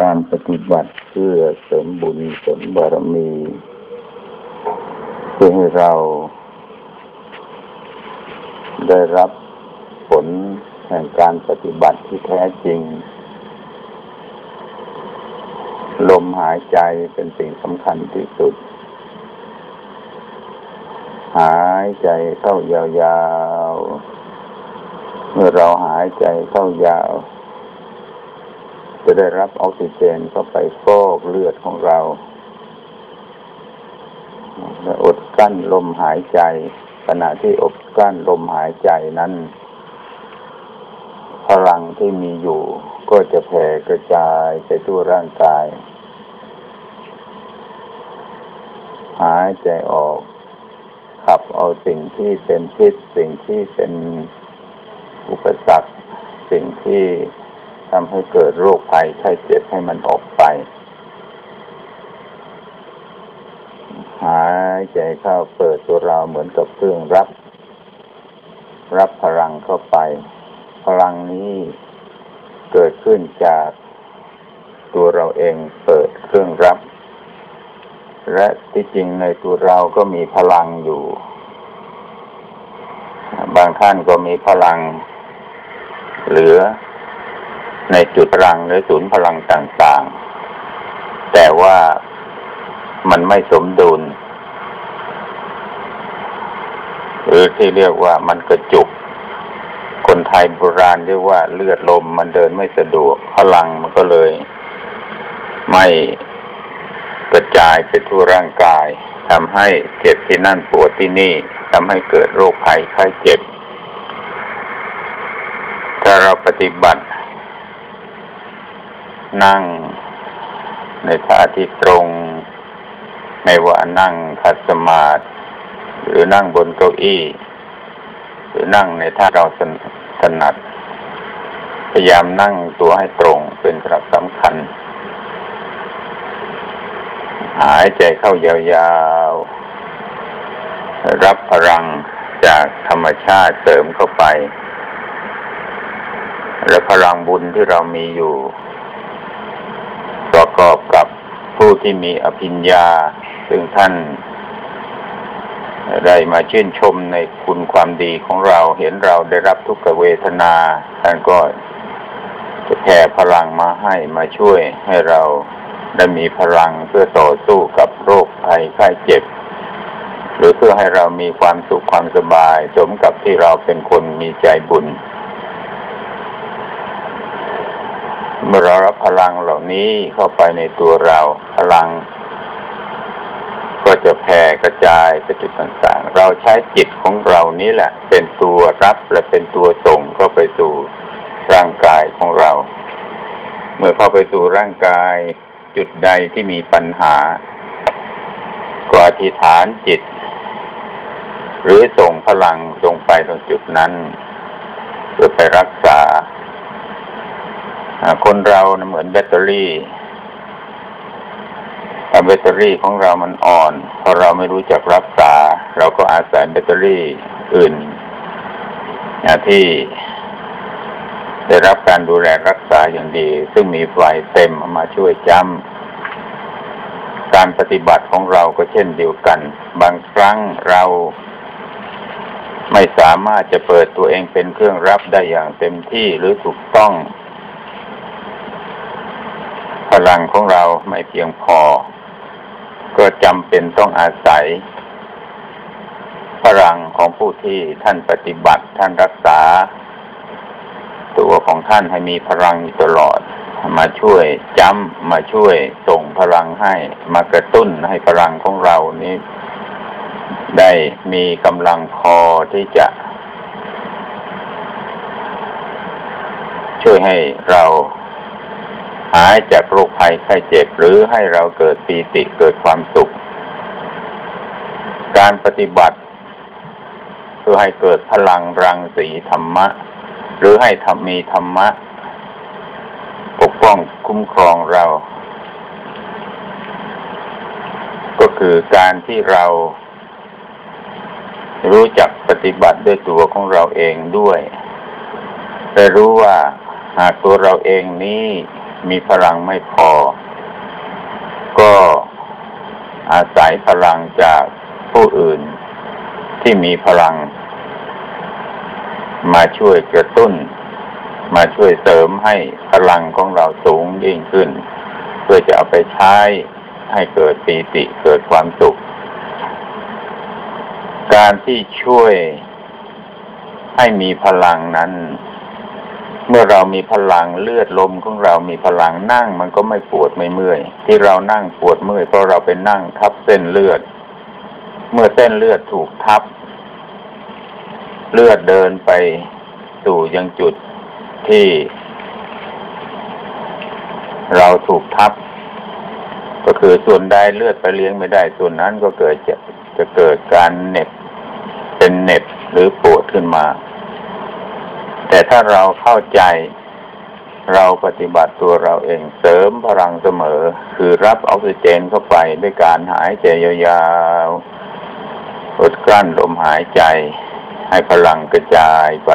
การปฏิบัติเพื่อเสริมบุญเสริมบารมีเพื่อให้เราได้รับผลแห่งการปฏิบัติที่แท้จริง ลมหายใจเป็นสิ่งสำคัญที่สุด หายใจเข้ายาวๆ เมื่อเราหายใจเข้ายาว จะได้รับออกซิเจนเข้าไปฟอกเลือดของเราและอดกั้นลมหายใจ ขณะที่อดกั้นลมหายใจนั้น พลังที่มีอยู่ก็จะแผ่กระจายไปทั่วร่างกาย หายใจออก ขับเอาสิ่งที่เป็นพิษสิ่งที่เป็นอุปสรรค สิ่งที่ ทำให้เกิดโรคภัยไข้เจ็บให้มันออกไป หายใจเข้าเปิดตัวเราเหมือนกับเครื่องรับ รับพลังเข้าไป พลังนี้เกิดขึ้นจากตัวเราเองเปิดเครื่องรับ และที่จริงในตัวเราก็มีพลังอยู่ บางท่านก็มีพลังเหลือ ในจุดพลังหรือศูนย์พลังต่างๆ แต่ว่ามันไม่สมดุล หรือที่เรียกว่ามันกระจุก คนไทยโบราณเรียกว่าเลือดลมมันเดินไม่สะดวกพลังมันก็เลย ไม่กระจายไปทั่วร่างกายทำให้เจ็บที่นั่นปวดที่นี่ทำให้เกิดโรคภัยไข้เจ็บ ถ้าเราปฏิบัติ นั่ง ในท่าที่ตรง ไม่ว่านั่งคัดสมาธิหรือนั่งบนเก้าอี้ หรือนั่งในท่าเราถนัด พยายามนั่งตัวให้ตรงเป็นสำคัญสำคัญ หายใจเข้ายาวๆ รับพลังจากธรรมชาติเสริมเข้าไป และพลังบุญที่เรามีอยู่ กอบกับผู้ที่มีอภิญญา ซึ่งท่านได้มาชื่นชมในคุณความดีของเราเห็นเราได้รับทุกเวทนา ท่านก็จะแผ่พลังมาให้มาช่วยให้เราได้มีพลังเพื่อต่อสู้กับโรคภัยไข้เจ็บ หรือเพื่อให้เรามีความสุขความสบาย สมกับที่เราเป็นคนมีใจบุญ เมื่อเรารับพลังเหล่านี้เข้าไปในตัวเราพลัง ก็จะแผ่กระจายไปจุดต่างๆ เราใช้จิตของเรานี้แหละ เป็นตัวรับและเป็นตัวส่งเข้าไปสู่ร่างกายของเรา เมื่อเข้าไปสู่ร่างกายจุดใดที่มีปัญหา ก็อธิษฐานจิต หรือส่งพลังลงไปตรงจุดนั้น เพื่อไปรักษา คนเราเหมือนแบตเตอรี่แบตเตอรี่ของเรามันอ่อนพอเราไม่รู้จักรักษา เราก็อาศัยแบตเตอรี่อื่นที่ได้รับการดูแลรักษาอย่างดี ซึ่งมีไฟเต็มมาช่วยจำการปฏิบัติของเราก็เช่นเดียวกัน บางครั้งเราไม่สามารถจะเปิดตัวเองเป็นเครื่องรับได้อย่างเต็มที่หรือถูกต้อง ลังของเราไม่เพียงพอ ก็จำเป็นต้องอาศัย พลังของผู้ที่ท่านปฏิบัติท่านรักษา ตัวของท่านให้มีพลังอยู่ตลอด มาช่วยจำมาช่วยส่งพลังให้ มากระตุ้นให้พลังของเรานี้ ได้มีกำลังพอที่จะ ช่วยให้เรา หายจากโรคภัยไข้เจ็บหรือให้เราเกิดปีติเกิดความสุข การปฏิบัติ เพื่อให้เกิดพลังรังสีธรรมะ หรือให้ทำมีธรรมะ ปกป้องคุ้มครองเรา ก็คือการที่เรา รู้จักปฏิบัติด้วยตัวของเราเองด้วยแต่รู้ว่าหากตัวเราเองนี้ มีพลังไม่พอ ก็อาศัยพลังจากผู้อื่นที่มีพลัง มาช่วยกระตุ้น มาช่วยเสริมให้พลังของเราสูงยิ่งขึ้น เพื่อจะเอาไปใช้ให้เกิดปีติเกิดความสุข การที่ช่วยให้มีพลังนั้น เมื่อเรามีพลังเลือดลมของเรามีพลังนั่งมันก็ไม่ปวดไม่เมื่อย ที่เรานั่งปวดเมื่อยเพราะเราไปนั่งทับเส้นเลือด เมื่อเส้นเลือดถูกทับ เลือดเดินไปสู่ยังจุดที่ เราถูกทับ ก็คือส่วนใดเลือดไปเลี้ยงไม่ได้ ส่วนนั้นก็เกิดจะจะเกิดการเหน็บเป็นเหน็บหรือปวดขึ้นมา แต่ถ้าเราเข้าใจเราปฏิบัติตัวเราเองเสริมพลังเสมอ คือรับออกซิเจนเข้าไปด้วยการหายใจยาวๆอดกลั้นลมหายใจ ให้พลังกระจายไป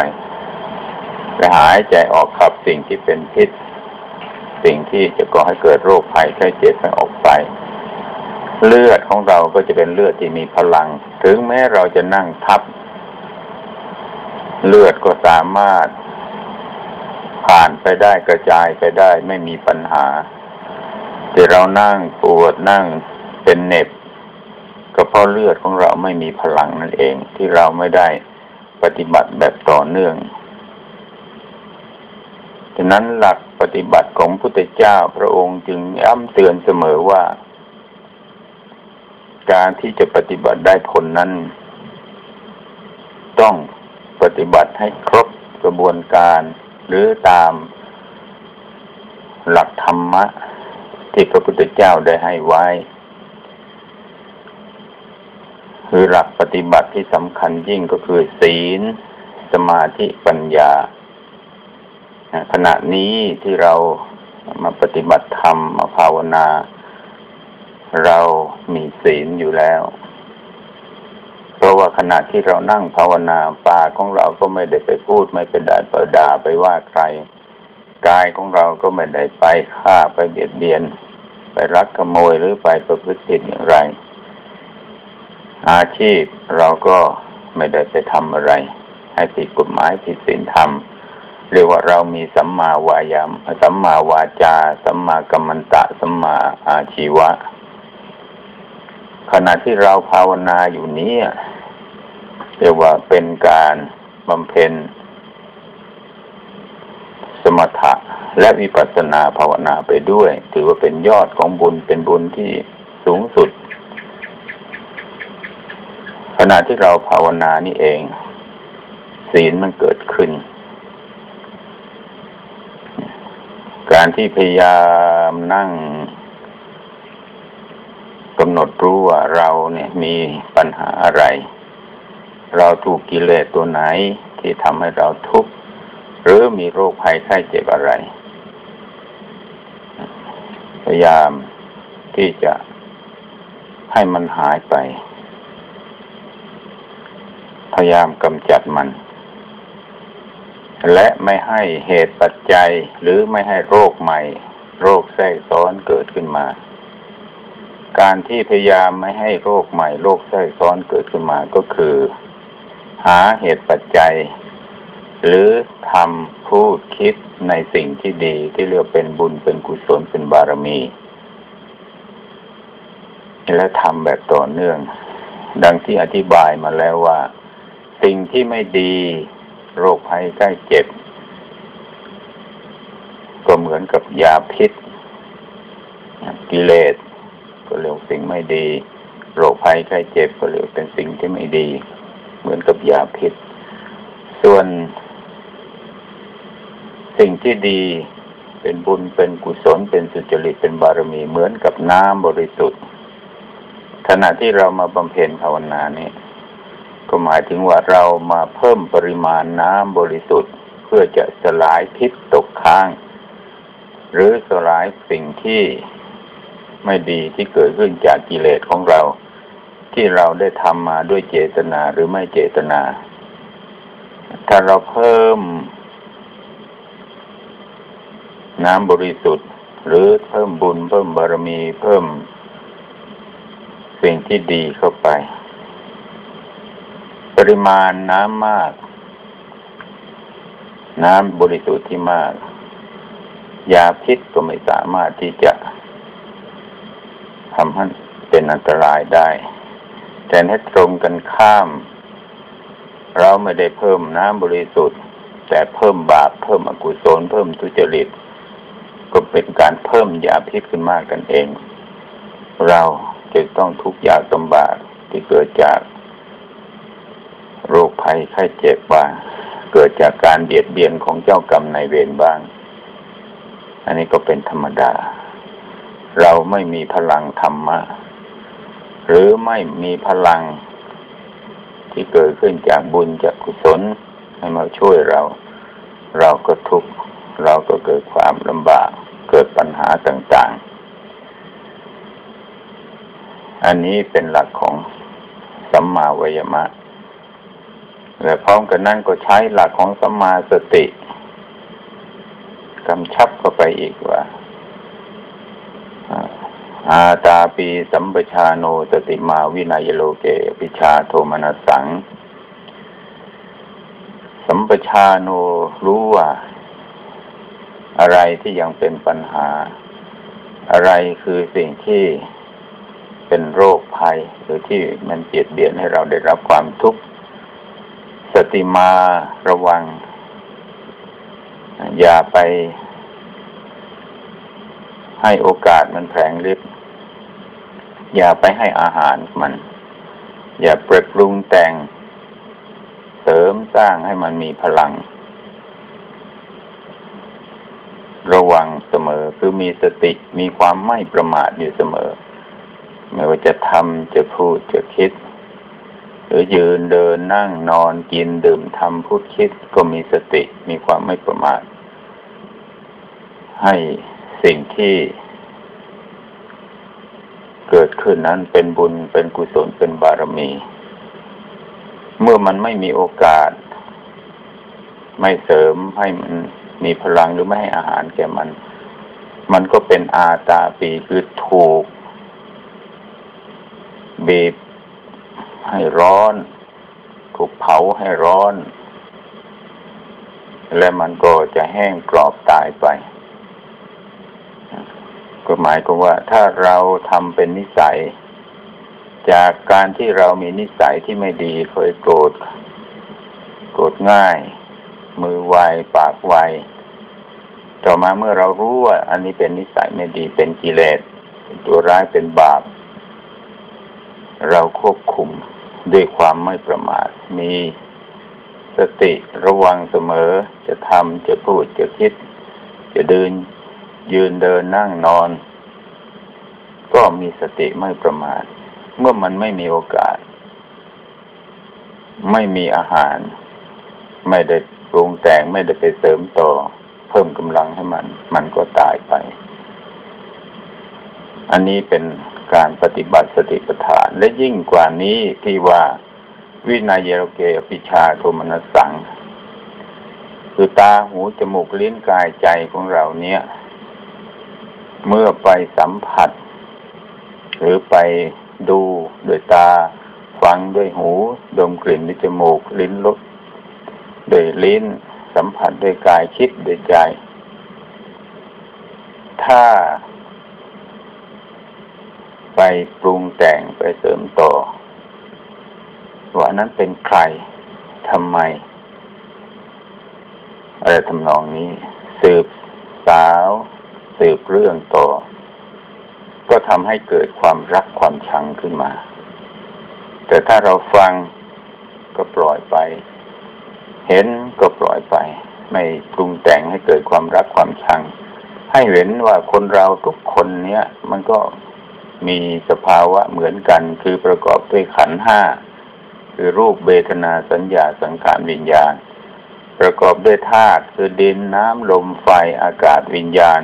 และหายใจออกขับสิ่งที่เป็นพิษ สิ่งที่จะก่อให้เกิดโรคภัยไข้เจ็บให้ออกไป เลือดของเราก็จะเป็นเลือดที่มีพลัง ถึงแม้เราจะนั่งทับ เลือดก็สามารถ ผ่านไปได้กระจายไปได้ไม่มีปัญหาที่เรานั่งปวดนั่งเป็นเน็บก็เพราะเลือดของเราไม่มีพลังนั่นเอง ที่เราไม่ได้ปฏิบัติแบบต่อเนื่องฉะนั้นหลักปฏิบัติของพุทธเจ้าพระองค์จึงย้ำเตือนเสมอว่า การที่จะปฏิบัติได้ผลนั้น ต้อง ปฏิบัติให้ครบกระบวนการ หรือตามหลักธรรมะ ที่พระพุทธเจ้าได้ให้ไว้ คือหลักปฏิบัติที่สำคัญยิ่งก็คือศีล สมาธิปัญญา ขณะนี้ที่เรามาปฏิบัติธรรมมาภาวนา เรามีศีลอยู่แล้ว ราะว่าขณะที่เรานั่งภาวนาปากของเราก็ไม่ได้ไปพูด ไม่ไปด่าไปด่าไปว่าใครกายของเราก็ไม่ได้ไปฆ่าไปเบียดเบียน ไปรักขโมยหรือไปประพฤติผิดอย่างไร อาชีพเราก็ไม่ได้ไปทำอะไร ให้ผิดกฎหมายผิดศีลธรรมเรียกว่าเรามีสัมมาวายามสัมมาวาจา สัมมากัมมันตะ สัมมาอาชีวะ ขณะที่เราภาวนาอยู่นี้ เรียกว่าเป็นการบำเพ็ญ สมถะและวิปัสสนาภาวนาไปด้วย ถือว่าเป็นยอดของบุญเป็นบุญที่สูงสุด ขณะที่เราภาวนานี่เอง ศีลมันเกิดขึ้น การที่พยายามนั่งกำหนดรู้ว่าเราเนี่ยมีปัญหาอะไร เราถูกกิเลสตัวไหนที่ทำให้เราทุกข์หรือมีโรคภัยไข้เจ็บอะไร พยายามที่จะให้มันหายไป พยายามกำจัดมัน และไม่ให้เหตุปัจจัยหรือไม่ให้โรคใหม่ โรคแทรกซ้อนเกิดขึ้นมา การที่พยายามไม่ให้โรคใหม่ โรคแทรกซ้อนเกิดขึ้นมาก็คือ หาเหตุปัจจัย หรือทำพูดคิดในสิ่งที่ดีที่เรียกเป็นบุญเป็นกุศลเป็นบารมี และทำแบบต่อเนื่อง ดังที่อธิบายมาแล้วว่า สิ่งที่ไม่ดี โรคภัยใกล้เจ็บ ก็เหมือนกับยาพิษ กิเลสก็เรียกสิ่งไม่ดี โรคภัยไข้เจ็บก็เรียกเป็นสิ่งที่ไม่ดี เหมือนกับยาพิษ ส่วน สิ่งที่ดีเป็นบุญเป็นกุศลเป็นสุจริตเป็นบารมีเหมือนกับน้ำบริสุทธิ์ ขณะที่เรามาบำเพ็ญภาวนานี่ก็หมายถึงว่าเรามาเพิ่มปริมาณน้ำบริสุทธิ์ เพื่อจะสลายพิษตกค้าง หรือสลายสิ่งที่ไม่ดีที่เกิดขึ้นจากกิเลสของเรา ที่เราได้ทำมาด้วยเจตนาหรือไม่เจตนา ถ้าเราเพิ่ม น้ำบริสุทธิ์ หรือเพิ่มบุญ เพิ่มบารมี เพิ่ม สิ่งที่ดีเข้าไป ปริมาณน้ำมาก น้ำบริสุทธิ์ที่มาก ยาพิษก็ไม่สามารถที่จะทำให้เป็นอันตรายได้ แต่ให้ตรงกันข้าม เราไม่ได้เพิ่มน้ำบริสุทธิ์ แต่เพิ่มบาปเพิ่มอกุศลเพิ่มทุจริต ก็เป็นการเพิ่มยาพิษขึ้นมากกันเอง เราจะต้องทุกข์ยากลำบากที่เกิดจาก โรคภัยไข้เจ็บบ้างเกิดจากการเบียดเบียนของเจ้ากรรมนายเวรบ้าง อันนี้ก็เป็นธรรมดา เราไม่มีพลังธรรมะ หรือไม่มีพลัง ที่เกิดขึ้นจากบุญจากกุศลให้มาช่วยเรา เราก็ทุกข์เราก็เกิดความลำบากเกิดปัญหาต่าง ๆ อันนี้เป็นหลักของสัมมาวยมะและพร้อมกันนั้นก็ใช้หลักของสัมมาสติกำชับเข้าไปอีกว่า อาตาปีสัมปชาโนสติมาวินัยโลเกปิชาโทมนัสสัง สัมปชาโนรู้ว่า อะไรที่ยังเป็นปัญหา อะไรคือสิ่งที่เป็นโรคภัยหรือที่มันเบียดเบียนให้เราได้รับความทุกข์สติมาระวัง อย่าไปให้โอกาสมันแผลงฤทธิ์ อย่าไปให้อาหารมัน อย่าปรับปรุงแต่ง เสริมสร้างให้มันมีพลัง ระวังเสมอคือมีสติมีความไม่ประมาทอยู่เสมอ ไม่ว่าจะทำจะพูดจะคิด หรือยืนเดินนั่งนอนกินดื่มทำพูดคิดก็มีสติมีความไม่ประมาท ให้สิ่งที่ เกิดขึ้นนั้นเป็นบุญเป็นกุศลเป็นบารมี เมื่อมันไม่มีโอกาส ไม่เสริมให้มันมีพลังหรือไม่ให้อาหารแก่มัน มันก็เป็นอาตาปีคือถูก บีบให้ร้อน ถูกเผาให้ร้อน และมันก็จะแห้งกรอบตายไป ก็หมายความว่าถ้าเราทำเป็นนิสัย จากการที่เรามีนิสัยที่ไม่ดีเคยโกรธโกรธง่าย มือไวปากไวต่อมาเมื่อเรารู้ว่า อันนี้เป็นนิสัยไม่ดีเป็นกิเลสเป็นตัวร้ายเป็นบาป เราควบคุมด้วยความไม่ประมาทมีสติระวังเสมอจะทำจะพูดจะคิด จะเดิน ยืนเดินนั่งนอน ก็มีสติไม่ประมาทเมื่อมันไม่มีโอกาส ไม่มีอาหาร ไม่ได้ปรุงแต่งไม่ได้ไปเสริมต่อ เพิ่มกำลังให้มัน มันก็ตายไป อันนี้เป็นการปฏิบัติสติปัฏฐาน และยิ่งกว่านี้ที่ว่าวินัยเยโรเกอภิชาโทมนัสสังคือตาหูจมูกลิ้นกายใจของเราเนี้ย เมื่อไปสัมผัส หรือไปดูด้วยตา ฟังด้วยหู ดมกลิ่นด้วยจมูก ลิ้นรสด้วยลิ้น สัมผัสด้วยกายคิดด้วยใจ ถ้า ไปปรุงแต่งไปเสริมต่อ ว่านั้นเป็นใครทำไม อะไรทำนองนี้ สืบสาว สืบเรื่องต่อ ก็ทำให้เกิดความรักความชังขึ้นมา แต่ถ้าเราฟังก็ปล่อยไป เห็นก็ปล่อยไป ไม่ปรุงแต่งให้เกิดความรักความชัง ให้เห็นว่าคนเราทุกคนเนี้ยมันก็มีสภาวะเหมือนกัน คือประกอบด้วยขันห้าคือรูปเบทนาสัญญาสังขารวิญญาณ ประกอบด้วยธาตุคือดินน้ำลมไฟอากาศวิญญาณ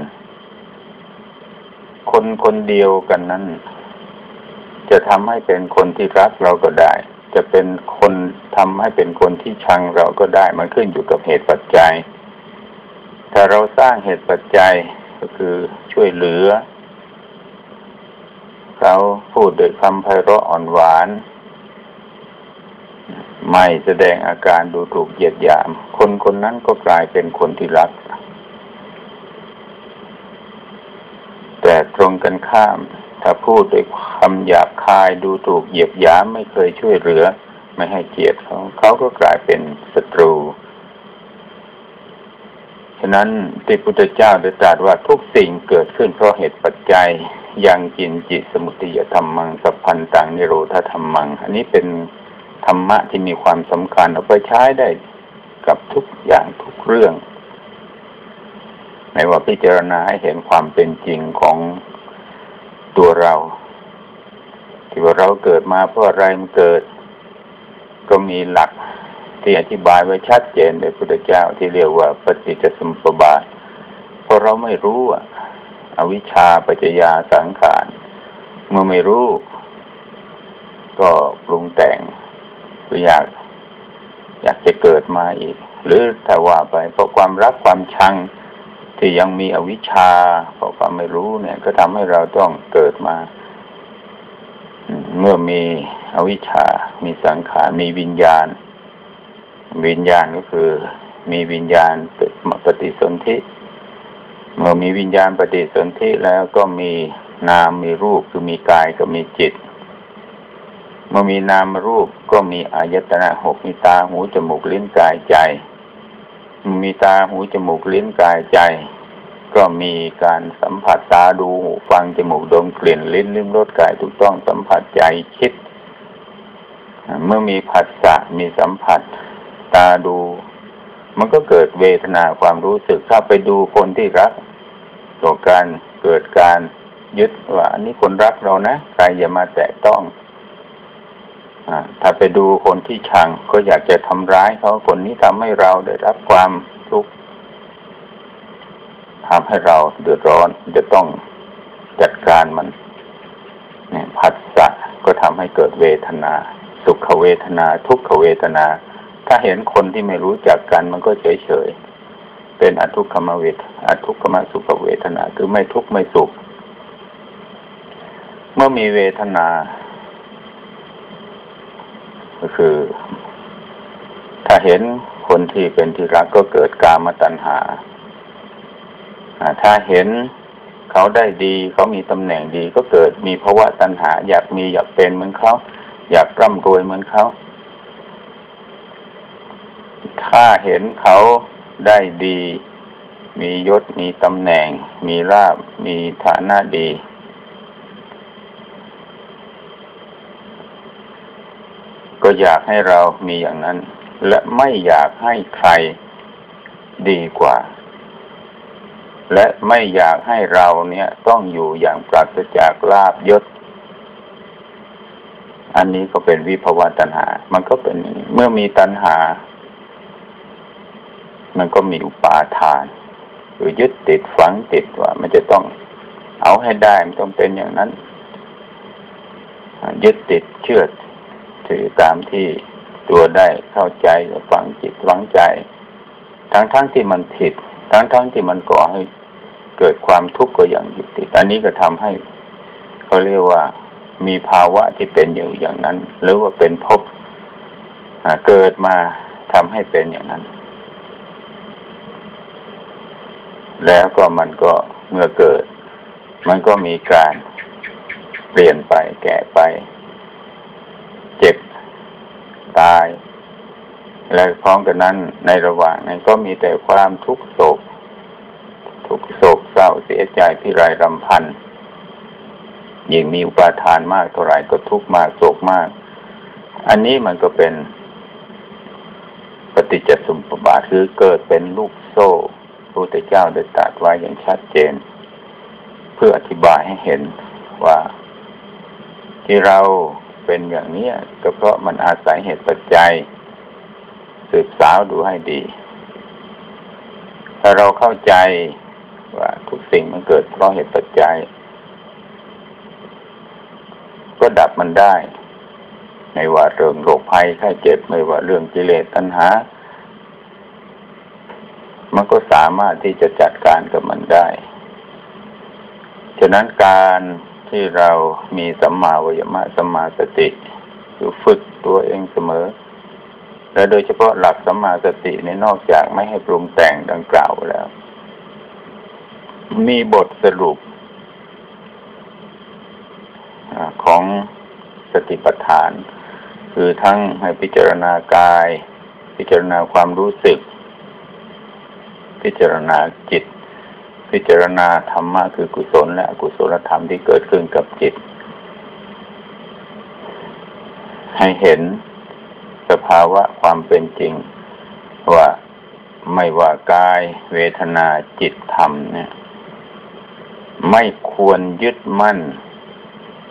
คนคนเดียวกันนั้น จะทำให้เป็นคนที่รักเราก็ได้ จะเป็นคนทำให้เป็นคนที่ชังเราก็ได้ มันขึ้นอยู่กับเหตุปัจจัย ถ้าเราสร้างเหตุปัจจัยก็คือช่วยเหลือ เขาพูดด้วยคำไพเราะอ่อนหวาน ไม่แสดงอาการดูถูกเหยียดหยาม คนคนนั้นก็กลายเป็นคนที่รัก แต่ตรงกันข้าม ถ้าพูดด้วยคำหยาบคายดูถูกเหยียบหยามไม่เคยช่วยเหลือ ไม่ให้เกียรติเขาเขาก็กลายเป็นศัตรู ฉะนั้นที่พุทธเจ้าได้ตรัสว่าทุกสิ่งเกิดขึ้นเพราะเหตุปัจจัยยังกินจิตสมุติยธรรมังสัพพันตังนิโรธธรรมัง อันนี้เป็นธรรมะที่มีความสำคัญเอาไปใช้ได้กับทุกอย่างทุกเรื่อง ไม่ว่าพิจารณาให้เห็นความเป็นจริงของตัวเรา ที่ว่าเราเกิดมาเพราะอะไรมันเกิด ก็มีหลักที่อธิบายไว้ชัดเจนโดยพุทธเจ้าที่เรียกว่าปฏิจจสมุปบาทเพราะเราไม่รู้อะอวิชชาปัจจยาสังขารเมื่อไม่รู้ ก็ปรุงแต่งก็อยาก อยากจะเกิดมาอีก หรือถ้าว่าไปเพราะความรักความชัง ที่ยังมีอวิชชาเพราะความไม่รู้เนี่ย ก็ทำให้เราต้องเกิดมา เมื่อมีอวิชชา มีสังขาร มีวิญญาณ วิญญาณก็คือ มีวิญญาณปฏิสนธิ เมื่อมีวิญญาณปฏิสนธิแล้วก็มีนามมีรูปคือมีกายก็มีจิต เมื่อมีนามรูปก็มีอายตนะหกมีตาหูจมูกลิ้นกายใจ มีตาหูจมูกลิ้นกายใจ ก็มีการสัมผัสตาดูหูฟังจมูกดมกลิ่นลิ้นลิ้มรสกายถูกต้องสัมผัสใจคิด เมื่อมีผัสสะมีสัมผัสตาดู มันก็เกิดเวทนาความรู้สึกถ้าไปดูคนที่รักต่อการเกิดการยึดว่าอันนี้คนรักเรานะใครอย่ามาแตะต้อง ถ้าไปดูคนที่ชังก็อยากจะทำร้ายเขาคนนี้ทำให้เราได้รับความทุกข์ทำให้เราเดือดร้อนจะต้องจัดการมันเนี่ยผัสสะก็ทำให้เกิดเวทนา สุขเวทนา ทุกขเวทนา ถ้าเห็นคนที่ไม่รู้จักกันมันก็เฉยเฉยเป็นอทุกขมเวทอทุกขมสุขเวทนา คือไม่ทุกข์ไม่สุข เมื่อมีเวทนา ก็คือ ถ้าเห็นคนที่เป็นที่รักก็เกิดกามตัณหา ถ้าเห็นเขาได้ดีเขามีตำแหน่งดีก็เกิดมีภาวะตัณหา อยากมีอยากเป็นเหมือนเขา อยากร่ำรวยเหมือนเขา ถ้าเห็นเขาได้ดี มียศมีตำแหน่ง มีราบมีฐานะดี ก็อยากให้เรามีอย่างนั้น และไม่อยากให้ใครดีกว่า และไม่อยากให้เราเนี่ยต้องอยู่อย่างปราศจากลาบยศ อันนี้ก็เป็นวิภวตัณหา มันก็เป็นเมื่อมีตัณหา มันก็มีอุปาทานคือยึดติดฝังติดว่า มันจะต้องเอาให้ได้มันต้องเป็นอย่างนั้น ยึดติดเชื่อ ถือตามที่ตัวได้เข้าใจฝังจิตฝังใจ ทั้งๆทที่มันผิด ทั้งๆทที่มันก่อให้เกิดความทุกข์ก็อย่างยึดติดอันนี้ก็ทำให้เขาเรียกว่ามีภาวะที่เป็นอยู่อย่างนั้น หรือว่าเป็นภพเกิดมาทำให้เป็นอย่างนั้น แล้วก็มันก็เมื่อเกิด มันก็มีการเปลี่ยนไปแก่ไป เจ็บ ตาย และพร้อมกันนั้นในระหว่างนั้นก็มีแต่ความทุกข์โศก ทุกโศกเศร้าเสียใจพิไรรำพันยิ่งมีอุปาทานมากเท่าไหร่ก็ทุกข์มากโศกมาก อันนี้มันก็เป็น ปฏิจจสมุปบาทคือเกิดเป็นลูกโซ่พระพุทธเจ้าได้ตรัสไว้อย่างชัดเจน เพื่ออธิบายให้เห็นว่าที่เรา เป็นอย่างนี้ก็เพราะมันอาศัยเหตุปัจจัย สืบสาวดูให้ดี ถ้าเราเข้าใจว่าทุกสิ่งมันเกิดเพราะเหตุปัจจัย ก็ดับมันได้ ไม่ว่าเรื่องโรคภัยไข้เจ็บไม่ว่าเรื่องกิเลสตัณหา มันก็สามารถที่จะจัดการกับมันได้ ฉะนั้นการ ที่เรามีสัมมาวิมะสัมมาสติคือฝึกตัวเองเสมอ และโดยเฉพาะหลักสัมมาสติในนอกจากไม่ให้ปรุงแต่งดังกล่าวแล้ว มีบทสรุปของสติปัฏฐาน คือทั้งให้พิจารณากาย พิจารณาความรู้สึก พิจารณาจิต พิจารณาธรรมะคือกุศลและอกุศลธรรมที่เกิดขึ้นกับจิต ให้เห็นสภาวะความเป็นจริง ว่าไม่ว่ากายเวทนาจิตธรรมเนี่ย ไม่ควรยึดมั่น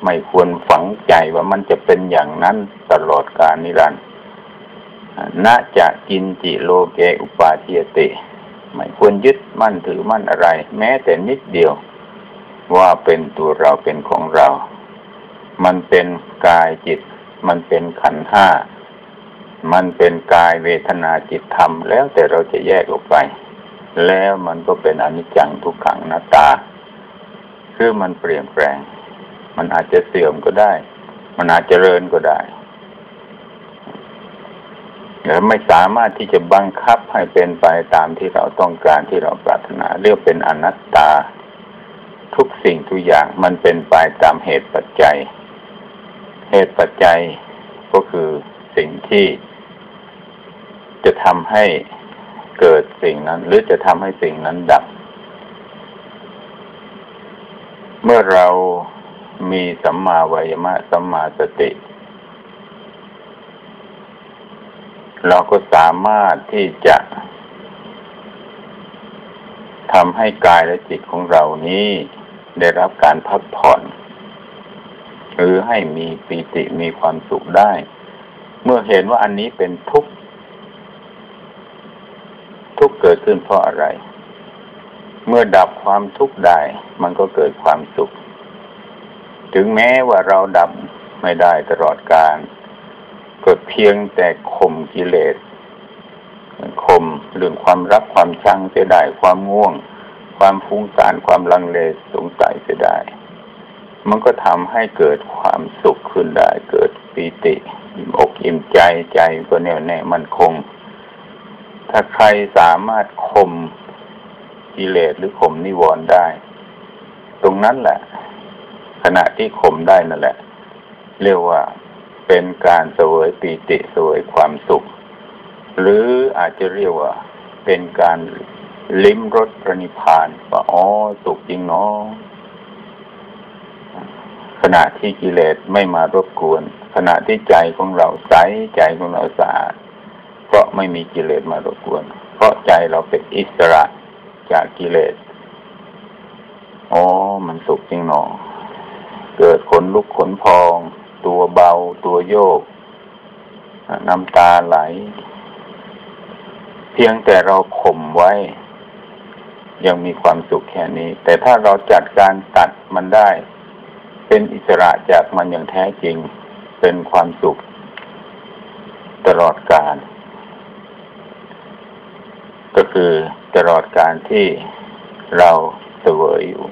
ไม่ควรฝังใจว่ามันจะเป็นอย่างนั้นตลอดกาลนิรันดร์นะจะกินจิโลเกอุปาเทียติ ไม่ควรยึดมั่นถือมั่นอะไร แม้แต่นิดเดียว ว่าเป็นตัวเราเป็นของเรา มันเป็นกายจิต มันเป็นขันห้า มันเป็นกายเวทนาจิตธรรม แล้วแต่เราจะแยกออกไป แล้วมันก็เป็นอนิจจังทุกขังนาตา คือมันเปลี่ยนแปลง มันอาจจะเสื่อมก็ได้ มันอาจจะเจริญก็ได้ ไม่สามารถที่จะบังคับให้เป็นไปตามที่เราต้องการที่เราปรารถนาเรียกเป็นอนัตตา ทุกสิ่งทุกอย่างมันเป็นไปตามเหตุปัจจัย เหตุปัจจัยก็คือสิ่งที่จะทำให้เกิดสิ่งนั้น หรือจะทำให้สิ่งนั้นดับ เมื่อเรามีสัมมาวายมะสัมมาสติ เราก็สามารถที่จะทำให้กายและจิตของเรานี้ ได้รับการพักผ่อน หรือให้มีปีติมีความสุขได้ เมื่อเห็นว่าอันนี้เป็นทุกข์ ทุกข์เกิดขึ้นเพราะอะไร เมื่อดับความทุกข์ได้ มันก็เกิดความสุข ถึงแม้ว่าเราดับไม่ได้ตลอดการ ก็เพียงแต่ข่มกิเลสข่มเรื่องความรักความชังเสียได้ความง่วง ความฟุ้งซ่านความลังเลสงสัยเสียได้มันก็ทำให้เกิดความสุขขึ้นได้ เกิดปีติอิ่มอกอิ่มใจใจก็แน่วแน่มันคง ถ้าใครสามารถข่มกิเลสหรือข่มนิวรณ์ได้ ตรงนั้นแหละ ขณะที่ข่มได้นั่นแหละ เรียกว่า เป็นการเสวยปีติเสวยความสุข หรืออาจจะเรียกว่า เป็นการลิ้มรสพระนิพพานว่าอ๋อสุขจริงเนาะขณะที่กิเลสไม่มารบกวน ขณะที่ใจของเราใสใจของเราสะอาดเพราะไม่มีกิเลสมารบกวน เพราะใจเราเป็นอิสระจากกิเลสอ๋อมันสุขจริงเนาะเกิดขนลุกขนพอง ตัวเบาตัวโยก น้ำตาไหล เพียงแต่เราข่มไว้ ยังมีความสุขแค่นี้ แต่ถ้าเราจัดการตัดมันได้ เป็นอิสระจากมันอย่างแท้จริง เป็นความสุข ตลอดกาลก็คือตลอดการที่เราเสวยอยู่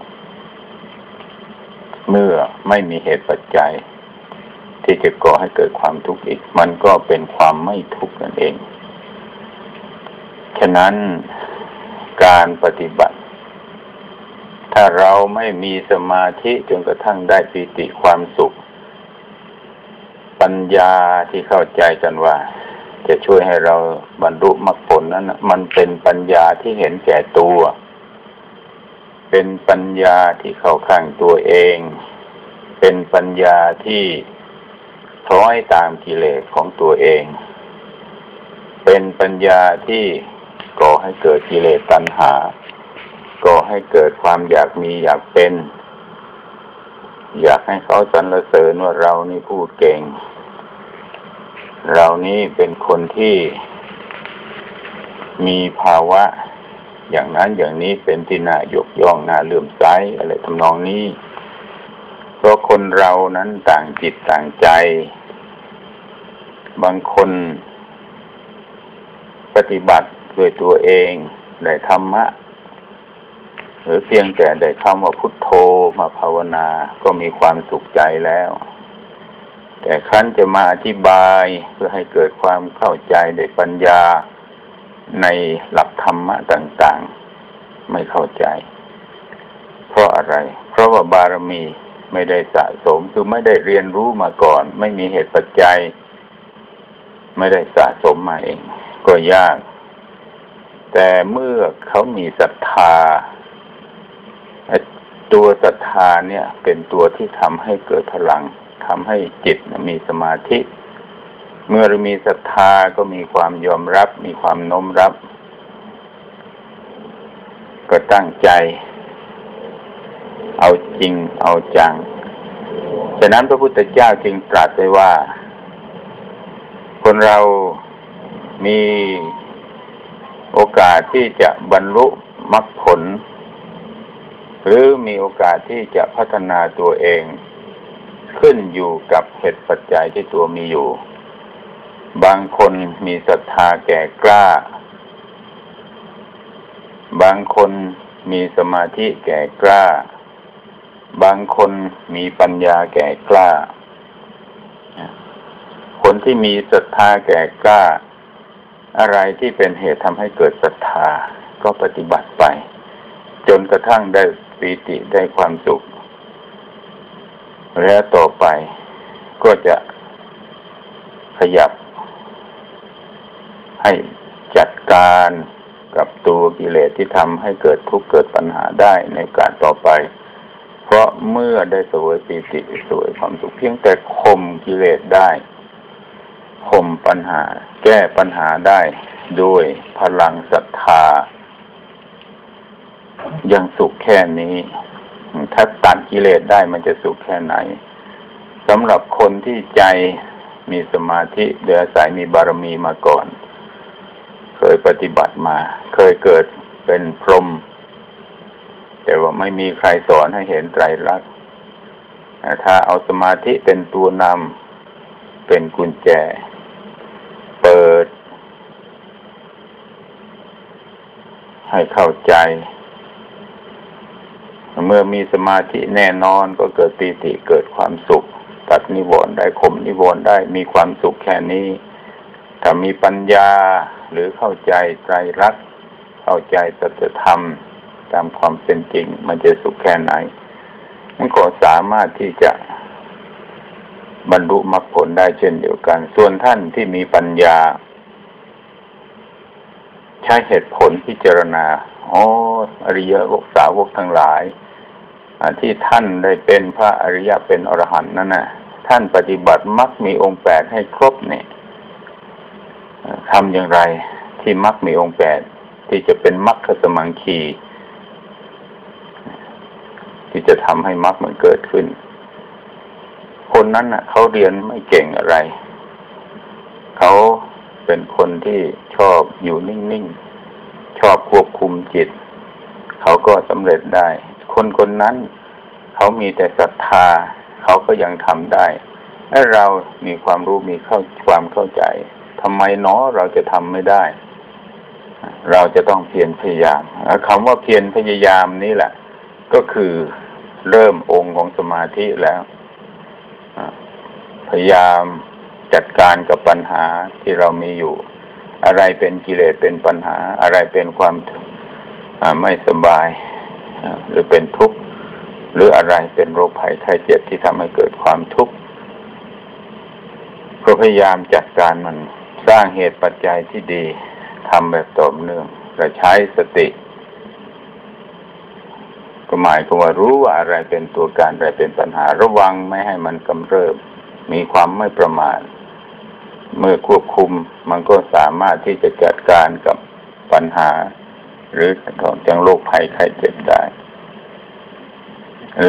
เมื่อไม่มีเหตุปัจจัย ที่จะก่อให้เกิดความทุกข์อีก มันก็เป็นความไม่ทุกข์นั่นเอง ฉะนั้นการปฏิบัติ ถ้าเราไม่มีสมาธิจนกระทั่งได้ปิติความสุข ปัญญาที่เข้าใจกันว่า จะช่วยให้เราบรรลุมรรคผลนั้นมันเป็นปัญญาที่เห็นแก่ตัว เป็นปัญญาที่เข้าข้างตัวเอง เป็นปัญญาที่ คล้อยตามกิเลสของตัวเอง เป็นปัญญาที่ก่อให้เกิดกิเลสตัณหา ก่อให้เกิดความอยากมีอยากเป็น อยากให้เขาสรรเสริญว่าเรานี่พูดเก่ง เรานี่เป็นคนที่มีภาวะอย่างนั้นอย่างนี้เป็นที่น่ายกย่องน่าเลื่อมใสอะไรทำนองนี้ เพราะคนเรานั้นต่างจิตต่างใจ บางคนปฏิบัติด้วยตัวเองได้ธรรมะ หรือเพียงแต่ได้เข้ามาพุทโธมาภาวนาก็มีความสุขใจแล้ว แต่ขั้นจะมาอธิบายเพื่อให้เกิดความเข้าใจในปัญญาในหลักธรรมะต่างๆ ไม่เข้าใจ เพราะอะไร เพราะว่าบารมีไม่ได้สะสมคือไม่ได้เรียนรู้มาก่อน ไม่มีเหตุปัจจัย ไม่ได้สะสมมาเอง ก็ยาก แต่เมื่อเขามีศรัทธาตัวศรัทธาเนี่ย เป็นตัวที่ทำให้เกิดพลังทำให้จิตมีสมาธิ เมื่อเรามีศรัทธาก็มีความยอมรับ มีความโน้มรับ ก็ตั้งใจ เอาจริงเอาจัง ฉะนั้นพระพุทธเจ้าจึงตรัสไว้ว่า คนเรามีโอกาสที่จะบรรลุมรรคผล หรือมีโอกาสที่จะพัฒนาตัวเอง ขึ้นอยู่กับเหตุปัจจัยที่ตัวมีอยู่ บางคนมีศรัทธาแก่กล้า บางคนมีสมาธิแก่กล้า บางคนมีปัญญาแก่กล้า คนที่มีศรัทธาแก่กล้า อะไรที่เป็นเหตุทำให้เกิดศรัทธาก็ปฏิบัติไป จนกระทั่งได้ปีติได้ความสุข แล้วต่อไปก็จะขยับ ให้จัดการกับตัวกิเลสที่ทำให้เกิดทุกข์เกิดปัญหาได้ในการต่อไป เพราะเมื่อได้สวยปีติสวยความสุขเพียงแต่ข่มกิเลสได้ ปัญหา แก้ปัญหาได้ด้วยพลังศรัทธา ยังสุขแค่นี้ ถ้าตัดกิเลสได้มันจะสุขแค่ไหนสำหรับคนที่ใจมีสมาธิโดยอายมีบารมีมาก่อน เคยปฏิบัติมา เคยเกิดเป็นพรหมแต่ว่าไม่มีใครสอนให้เห็นไตรลักษณ์ถ้าเอาสมาธิเป็นตัวนำเป็นกุญแจ เปิด ให้เข้าใจ เมื่อมีสมาธิแน่นอนก็เกิดปีติเกิดความสุข ตัดนิวรณ์ได้ข่มนิวรณ์ได้มีความสุขแค่นี้ ถ้ามีปัญญาหรือเข้าใจไตรลักเข้าใจสัจธรรมตามความเป็นจริง มันจะสุขแค่ไหน มันก็สามารถที่จะ บรรลุมรรคผลได้เช่นเดียวกัน ส่วนท่านที่มีปัญญา ใช้เหตุผลพิจารณาอ๋ออริยวกสาวกทั้งหลายที่ท่านได้เป็นพระอริยะเป็นอรหันต์นั่นน่ะ ท่านปฏิบัติมักมีองค์แปดให้ครบเนี่ยทำอย่างไรที่มักมีองค์แปดที่จะเป็นมัคคสมังคีที่จะทำให้มักมันเกิดขึ้น คนนั้นน่ะเขาเรียนไม่เก่งอะไร เขาเป็นคนที่ชอบอยู่นิ่งๆ ชอบควบคุมจิต เขาก็สำเร็จได้ คนคนนั้น เขามีแต่ศรัทธา เขาก็ยังทำได้ถ้าเรามีความรู้มีเข้าความเข้าใจทำไมเนาะเราจะทำไม่ได้ เราจะต้องเพียรพยายามคำว่าเพียรพยายามนี่แหละ ก็คือเริ่มองค์ของสมาธิแล้ว พยายามจัดการกับปัญหาที่เรามีอยู่ อะไรเป็นกิเลสเป็นปัญหา อะไรเป็นความไม่สบาย หรือเป็นทุกข์หรืออะไรเป็นโรคภัยไข้เจ็บที่ทำให้เกิดความทุกข์ก็พยายามจัดการมันสร้างเหตุปัจจัยที่ดีทำแบบต่อเนื่องและใช้สติก็หมายความว่ารู้ว่าอะไรเป็นตัวการอะไรเป็นปัญหาระวังไม่ให้มันกำเริบ มีความไม่ประมาทเมื่อควบคุมมันก็สามารถที่จะจัดการกับปัญหา หรือของจังโรคภัยไข้เจ็บได้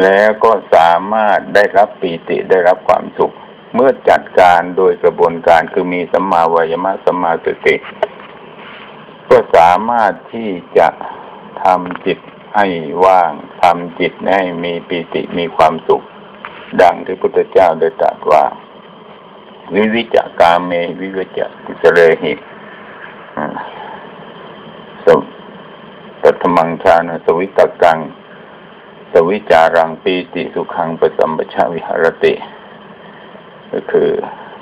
แล้วก็สามารถได้รับปีติได้รับความสุข เมื่อจัดการโดยกระบวนการคือมีสัมมาวายมะสัมมาสติ ก็สามารถที่จะทำจิตให้ว่างทำจิตให้มีปีติมีความสุข ดังที่พุทธเจ้าได้ตรัสว่า วิวิจกาเม วิวิจกุสเลหิแปปัตมังชานสวิตกัง สวิจารังปีติสุขังปสัมปชาวิหารติ ก็คือ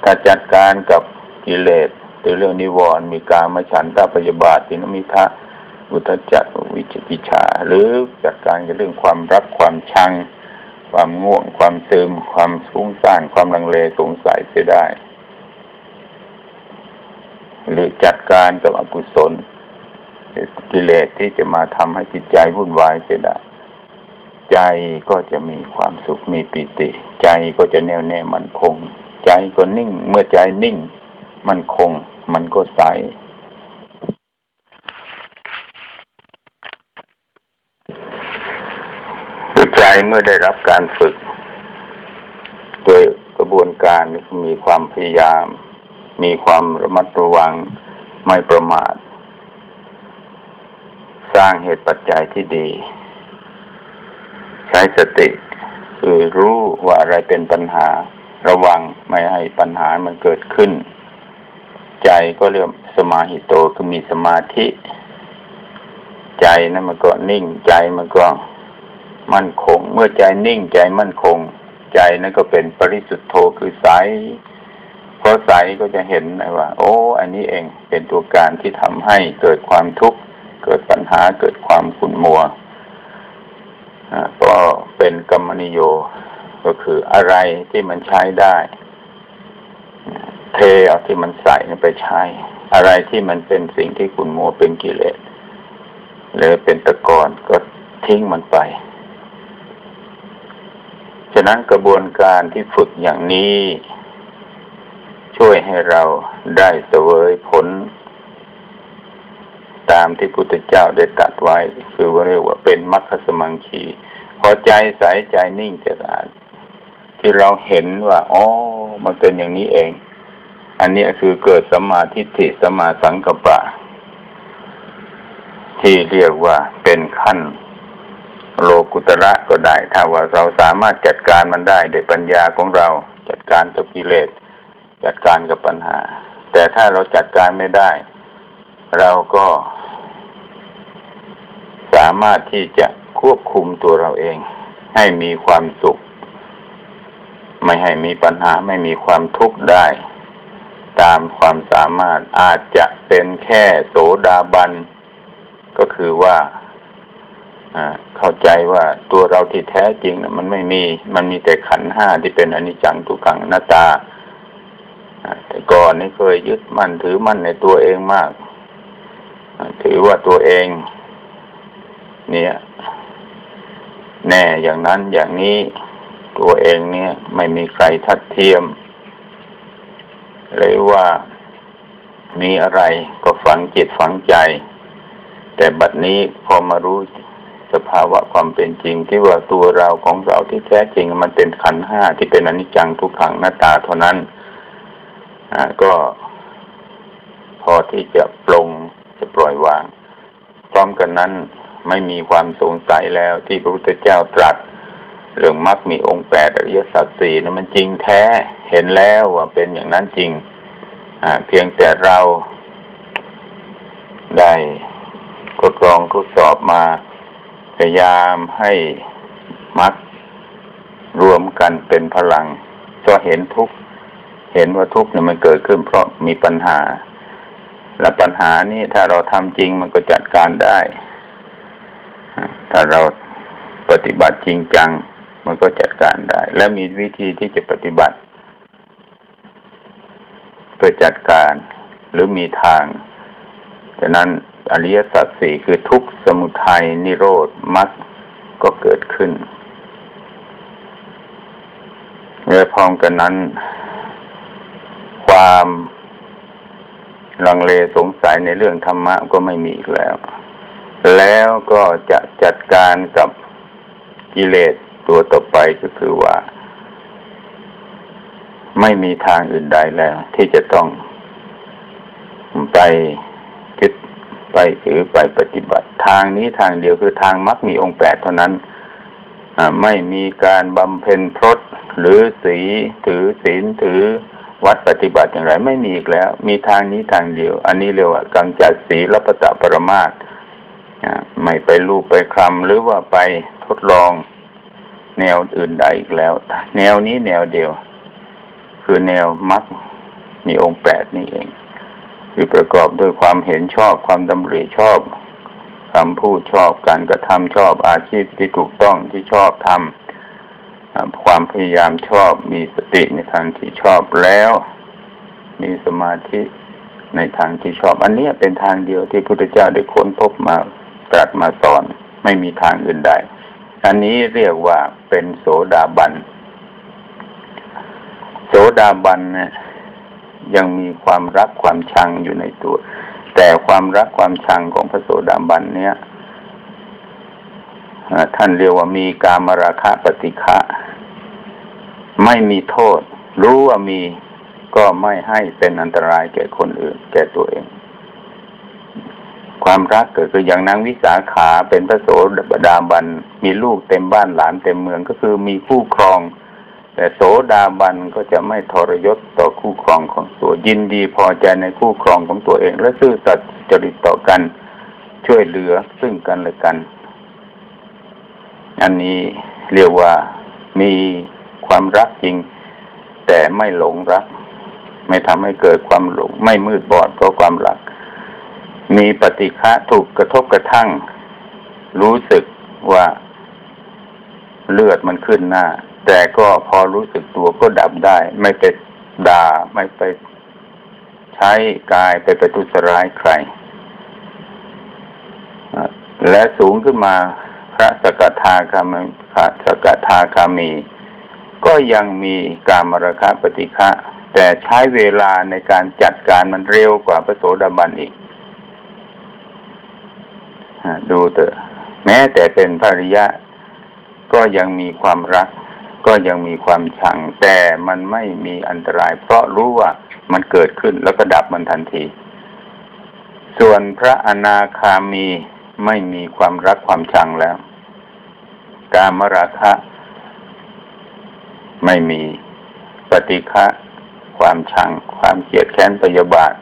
ถ้าจัดการกับกิเลสหรือเรื่องนิวรณ์มีการมฉันตาปยาบาทตินมิทะอุทจจะวิจิกิจฉาหรือจัดการกับเรื่องความรักความชัง ความง่วง ความซึมความฟุ้งซ่านความลังเลสงสัยเสียได้ หรือจัดการกับอกุศลกิเลสที่จะมาทำให้จิตใจวุ่นวายเสียได้ ใจก็จะมีความสุขมีปิติ ใจก็จะแน่วแน่มั่นคง ใจก็นิ่ง เมื่อใจนิ่ง มั่นคง มันก็ใส ใจ เมื่อได้รับการฝึก โดยกระบวนการมีความพยายาม มีความระมัดระวังไม่ประมาท สร้างเหตุปัจจัยที่ดี ใช้สติ คือรู้ว่าอะไรเป็นปัญหา ระวังไม่ให้ปัญหามันเกิดขึ้น ใจก็เรียกสมาหิโตคือมีสมาธิ ใจนั้นมันก็นิ่งใจมันก็ มั่นคง เมื่อใจนิ่งใจมั่นคง ใจนั้นก็เป็นปริสุทธโธคือใสเพราะใสก็จะเห็นว่า โอ้ อันนี้เองเป็นตัวการที่ทำให้เกิดความทุกข์เกิดปัญหาเกิดความขุ่นมัวก็เป็นกรรมนิโยก็คืออะไรที่มันใช้ได้ เทเอาที่มันใส่ไปใช้ อะไรที่มันเป็นสิ่งที่ขุ่นมัวเป็นกิเลสหรือเป็นตะกอนก็ทิ้งมันไป ฉะนั้นกระบวนการที่ฝึกอย่างนี้ ช่วยให้เราได้เสวยผล ตามที่พุทธเจ้าได้ตรัสไว้ คือว่าเรียกว่าเป็นมัคคสมังคีพอใจใสใจนิ่งจะสะอาดที่เราเห็นว่าอ๋อมันเป็นอย่างนี้เอง อันนี้คือเกิดสมาทิฏฐิสมมาสังกัปปะ ที่เรียกว่าเป็นขั้น โลกุตระก็ได้ ถ้าว่าเราสามารถจัดการมันได้ด้วยปัญญาของเราจัดการกับกิเลสจัดการกับปัญหา แต่ถ้าเราจัดการไม่ได้ เราก็สามารถที่จะควบคุมตัวเราเอง ให้มีความสุข ไม่ให้มีปัญหาไม่มีความทุกข์ได้ ตามความสามารถอาจจะเป็นแค่โสดาบัน ก็คือว่า เข้าใจว่าตัวเราที่แท้จริงนะมันไม่มี มันมีแต่ขันห้าที่เป็นอนิจจังทุกขังหน้าตาแต่ก่อนนี่เคยยึดมั่นถือมั่นในตัวเองมาก ถือว่าตัวเอง เนี่ย แน่อย่างนั้นอย่างนี้ตัวเองเนี่ย ไม่มีใครทัดเทียม เลยว่ามีอะไรก็ฝังจิตฝังใจ แต่บัดนี้พอมารู้ สภาวะความเป็นจริง ที่ว่าตัวเราของเราที่แท้จริง มันเป็นขันห้าที่เป็นอนิจจังทุกขังหน้าตาเท่านั้นก็พอที่จะปลงจะปล่อยวาง พร้อมกันนั้นไม่มีความสงสัยแล้วที่พระพุทธเจ้าตรัสเรื่องมรรคมีองค์แปดอริยสัจสี่นะมันจริงแท้เห็นแล้วว่าเป็นอย่างนั้นจริงเพียงแต่เราได้ทดลองทดสอบมา พยายามให้มักรวมกันเป็นพลัง ก็เห็นทุกเห็นว่าทุกเนี่ยมันเกิดขึ้น เพราะมีปัญหา และปัญหานี้ถ้าเราทำจริงมันก็จัดการได้ ถ้าเราปฏิบัติจริงจัง มันก็จัดการได้ และมีวิธีที่จะปฏิบัติเพื่อจัดการหรือมีทางฉะนั้น อริยสัจสี่คือทุกข์สมุทัยนิโรธมรรคก็เกิดขึ้นและพร้อมกันนั้น ความลังเลสงสัยในเรื่องธรรมะก็ไม่มีอีกแล้ว แล้วก็จะจัดการกับกิเลสตัวต่อไปก็คือว่า ไม่มีทางอื่นใดแล้ว ที่จะต้องไป ถือไปปฏิบัติ ทางนี้ทางเดียวคือทางมรรคมีองค์แปดเท่านั้นไม่มีการบำเพ็ญพรตหรือสีถือศีลถือวัดปฏิบัติอย่างไร ไม่มีอีกแล้ว มีทางนี้ทางเดียว อันนี้เรียกว่ากังจัดสีรปตะปรมาตไม่ไปลูบไปคลำหรือว่าไปทดลองแนวอื่นใดอีกแล้ว แนวนี้แนวเดียว คือแนวมัดมีองค์แปดนี่เอง คือประกอบด้วยความเห็นชอบความดำริชอบคำพูดชอบการกระทำชอบอาชีพที่ถูกต้องที่ชอบทำอ่าความพยายามชอบมีสติในทางที่ชอบแล้ว มีสมาธิในทางที่ชอบ อันนี้เป็นทางเดียวที่พระพุทธเจ้าได้ค้นพบมาตรัสมาสอน ไม่มีทางอื่นใด อันนี้เรียกว่าเป็นโสดาบัน โสดาบันเนี่ย ยังมีความรักความชังอยู่ในตัว แต่ความรักความชังของพระโสดาบันเนี่ยท่านเรียกว่ามีกามราคะปฏิฆะไม่มีโทษ รู้ว่ามีก็ไม่ให้เป็นอันตรายแก่คนอื่น แก่ตัวเอง ความรักเกิดคืออย่างนางวิสาขาเป็นพระโสดาบันมีลูกเต็มบ้านหลานเต็มเมืองก็คือมีคู่ครอง แต่โสดาบันก็จะไม่ทรยศต่อคู่ครองของตัวยินดีพอใจในคู่ครองของตัวเอง และซื่อสัตย์จริตต่อกัน ช่วยเหลือซึ่งกันและกัน อันนี้เรียกว่ามีความรักจริง แต่ไม่หลงรัก ไม่ทำให้เกิดความหลง ไม่มืดบอดเพราะความรัก มีปฏิฆะถูกกระทบกระทั่ง รู้สึกว่าเลือดมันขึ้นหน้า แต่ก็พอรู้สึกตัวก็ดับได้ ไม่ไปด่าไม่ไปใช้กายไปไปทุสร้ายใคร และสูงขึ้นมาพระสกทาคามีพระสกทาคามี ก็ยังมีการมรคะปฏิฆะแต่ใช้เวลาในการจัดการมันเร็วกว่าพระโสดาบันอีกดูเถอะ แม้แต่เป็นภริยะ ก็ยังมีความรัก ก็ยังมีความชัง แต่มันไม่มีอันตราย เพราะรู้ว่ามันเกิดขึ้นแล้วก็ดับมันทันที ส่วนพระอนาคามีไม่มีความรักความชังแล้ว กามราคะ ไม่มีปฏิฆะความชัง ความเกลียดแค้นพยาบาท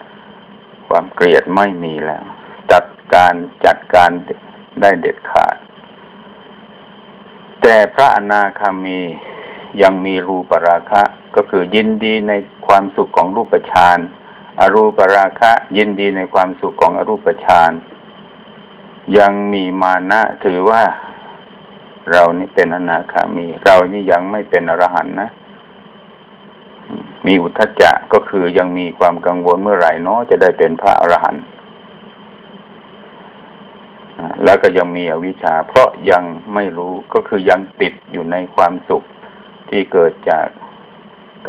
ความเกลียดไม่มีแล้ว จัดการจัดการได้เด็ดขาด แต่พระอนาคามี ยังมีรูปราคะ ก็คือยินดีในความสุขของรูปฌานอรูปราคะ ยินดีในความสุขของอรูปฌานยังมีมานะถือว่า เรานี่เป็นอนาคามี เรานี่ยังไม่เป็นอรหันนะมีอุทจจะก็คือยังมีความกังวลเมื่อไหร่เนาะจะได้เป็นพระอรหันต์แล้วก็ยังมีอวิชชา เพราะยังไม่รู้ก็คือยังติดอยู่ในความสุข ที่เกิดจาก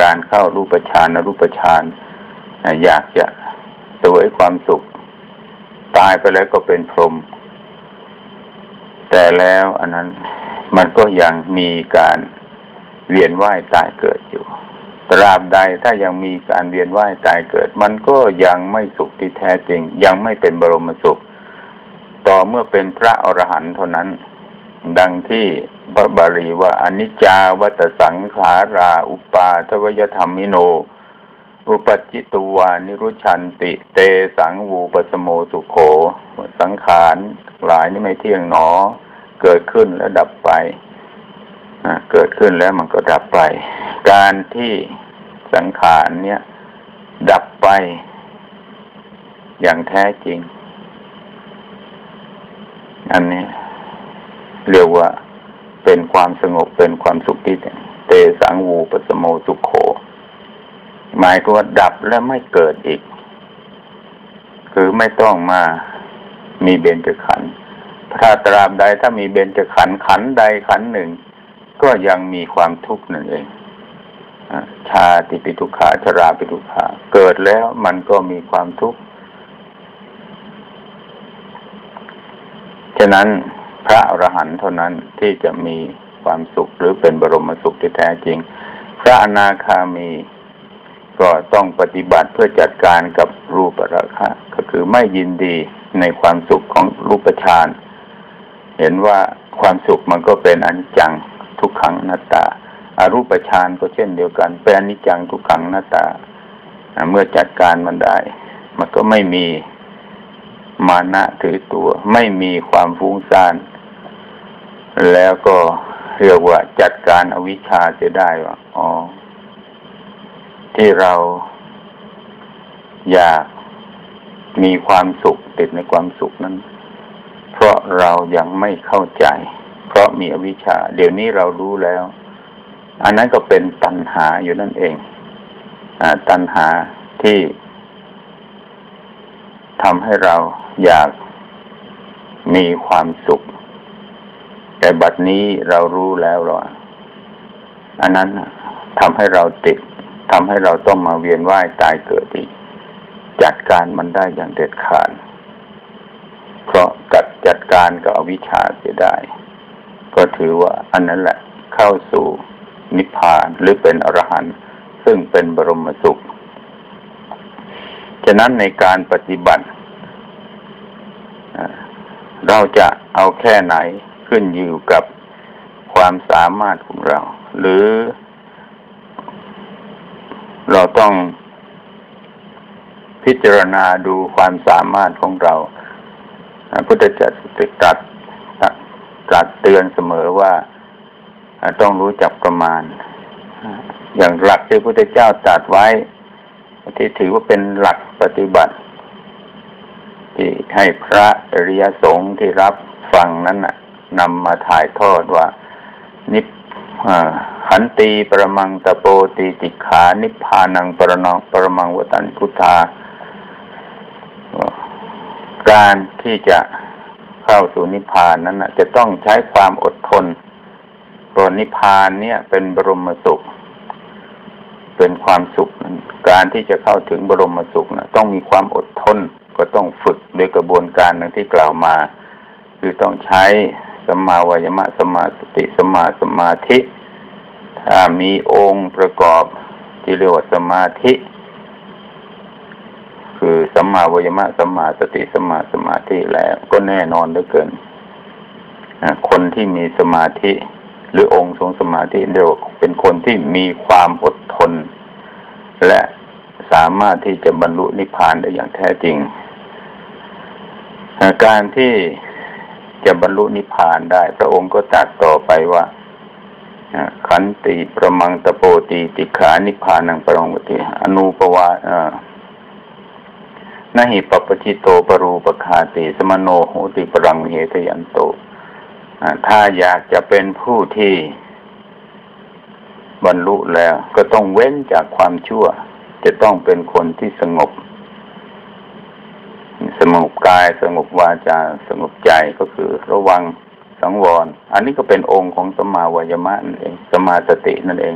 การเข้ารูปฌานอรูปฌานอยากจะสวยความสุข ตายไปแล้วก็เป็นพรหมแต่แล้วอันนั้นมันก็ยังมีการเวียนว่ายตายเกิดอยู่ ตราบใดถ้ายังมีการเวียนว่ายตายเกิด มันก็ยังไม่สุขที่แท้จริง ยังไม่เป็นบรมสุข ต่อเมื่อเป็นพระอรหันต์เท่านั้น ดังที่พระบาลีว่าอนิจจาวัตสังขารา อุปาทวยธรรมิโน อุปจิตตวานิรุชันติ เตสังวูปสโมสุโข สังขารหลายนี่ไม่เที่ยงหนอ เกิดขึ้นแล้วดับไปเกิดขึ้นแล้วมันก็ดับไป การที่สังขารเนี่ย ดับไป อย่างแท้จริง อันนี้ เรียกว่าเป็นความสงบเป็นความสุขที่เตสังวูปสโมสุขโข หมายก็ว่าดับแล้วไม่เกิดอีก คือไม่ต้องมามีเบญจขันธ์ถ้าตราบใดถ้ามีเบญจขันธ์ขันธ์ใดขันธ์หนึ่ง ก็ยังมีความทุกข์นั่นเองชาติปิทุขาชราปิทุขา เกิดแล้วมันก็มีความทุกข์ ฉะนั้น พระอรหันต์เท่านั้นที่จะมีความสุขหรือเป็นบรมสุขที่แท้จริง พระอนาคามีก็ต้องปฏิบัติเพื่อจัดการกับรูปราคะก็คือไม่ยินดีในความสุขของรูปฌานเห็นว่าความสุขมันก็เป็นอนิจจังทุกขังนัตตาอารูปฌานก็เช่นเดียวกัน เป็นอนิจจังทุกขังนัตตา เมื่อจัดการมันได้ มันก็ไม่มีมานะถือตัว ไม่มีความฟุ้งซ่าน แล้วก็เรียกว่าจัดการอวิชชาจะได้ว่าอ๋อที่เราอยากมีความสุขติดในความสุขนั้น เพราะเรายังไม่เข้าใจ เพราะมีอวิชชา เดี๋ยวนี้เรารู้แล้ว อันนั้นก็เป็นตัณหาอยู่นั่นเองอตัณหาที่ทำให้เราอยากมีความสุข แต่บัดนี้เรารู้แล้วว่าอันนั้นทำให้เราติดทำให้เราต้องมาเวียนว่ายตายเกิดอีกจัดการมันได้อย่างเด็ดขาดเพราะกัดจัดการกับอวิชชาเสียได้ ก็ถือว่าอันนั้นแหละเข้าสู่นิพพานหรือเป็นอรหันต์ซึ่งเป็นบรมสุข ฉะนั้นในการปฏิบัติ เราจะเอาแค่ไหน ขึ้นอยู่กับความสามารถของเรา หรือ เราต้องพิจารณาดูความสามารถของเราพุทธเจ้าตรัสตรัสเตือนเสมอว่าต้องรู้จักประมาณ อย่างหลักที่พระพุทธเจ้าตรัสไว้ ที่ถือว่าเป็นหลักปฏิบัติ ที่ให้พระอริยสงฆ์ที่รับฟังนั้นน นำมาถ่ายทอดว่า นิพขันตีปรมังตะโปตีติขา นิพพานังปรนองปรมังวตันพุทธา การที่จะเข้าสู่นิพพานนั้นจะต้องใช้ความอดทนเพราะนิพพานเนี่ยเป็นบรมสุข เป็นความสุข การที่จะเข้าถึงบรมสุขนะต้องมีความอดทนก็ต้องฝึกโดยกระบวนการนั้นที่กล่าวมา คือต้องใช้ สมาวายมะสมาสติสมาสมาธิถ้ามีองค์ประกอบที่เรียกว่าสมาธิ คือสัมมาวายมะสัมมาสติสัมมาสมาธิแล้วก็แน่นอนเหลือเกินคนที่มีสมาธิ หรือองค์ทรงสมาธิเรียกว่าเป็นคนที่มีความอดทน และสามารถที่จะบรรลุนิพพานได้อย่างแท้จริง การที่ จะบรรลุนิพพานได้ พระองค์ก็ตรัสต่อไปว่าขันติประมังตะโปตีติขานิพพานังปรมัติอนุปวานหิปปชิโตปรูปคาติสมโนโหติปรังเหตยันโตถ้าอยากจะเป็นผู้ที่บรรลุแล้ว ก็ต้องเว้นจากความชั่ว จะต้องเป็นคนที่สงบ สงบกายสงบวาจาสงบใจก็คือระวังสังวร อันนี้ก็เป็นองค์ของสมาวายมะนั่นเองสมาสตินั่นเอง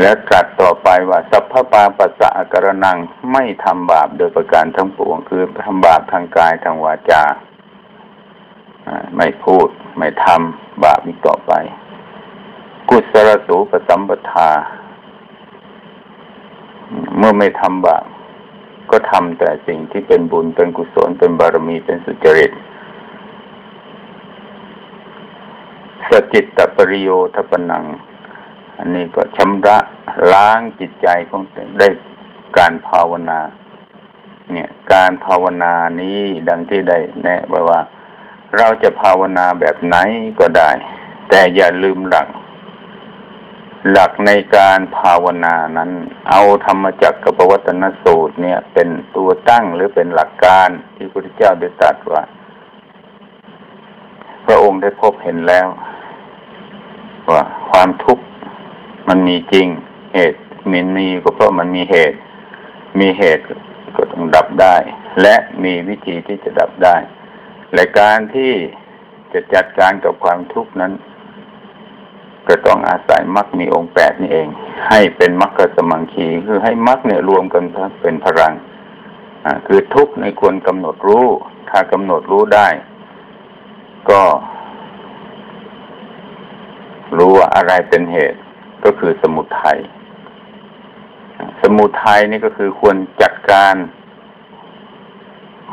และตรัสต่อไปว่า สัพพปาปัสสะกระนังไม่ทำบาปโดยประการทั้งปวงคือทำบาปทางกายทางวาจาไม่พูด ไม่ทำบาปอีกต่อไป กุศลสูปสัมปทา เมื่อไม่ทำบาป ก็ทำแต่สิ่งที่เป็นบุญเป็นกุศลเป็นบารมีเป็นสุจริตสจิตตปริโยทปนัง อันนี้ก็ชำระล้างจิตใจของได้การภาวนา เนี่ย การภาวนานี้ดังที่ได้แนะไว้ว่า เราจะภาวนาแบบไหนก็ได้ แต่อย่าลืมหลัก หลักในการภาวนานั้น เอาธรรมจักรกับวัตนสูตรเนี่ย เป็นตัวตั้งหรือเป็นหลักการที่พระพุทธเจ้าได้ตรัสว่า พระองค์ได้พบเห็นแล้ว ว่าความทุกข์มันมีจริง เหตุมันมีก็เพราะมันมีเหตุ มีเหตุก็ต้องดับได้ และมีวิธีที่จะดับได้ และการที่จะจัดการกับความทุกข์นั้น ก็ต้องอาศัยมรรคมีองค์แปดนี่เอง ให้เป็นมรรคสมังคีคือให้มรรคเนี่ยรวมกันเป็นพลังคือทุกในควรกำหนดรู้ ถ้ากำหนดรู้ได้ ก็ รู้ว่าอะไรเป็นเหตุก็คือสมุทัยสมุทัยนี่ก็คือควรจัดการ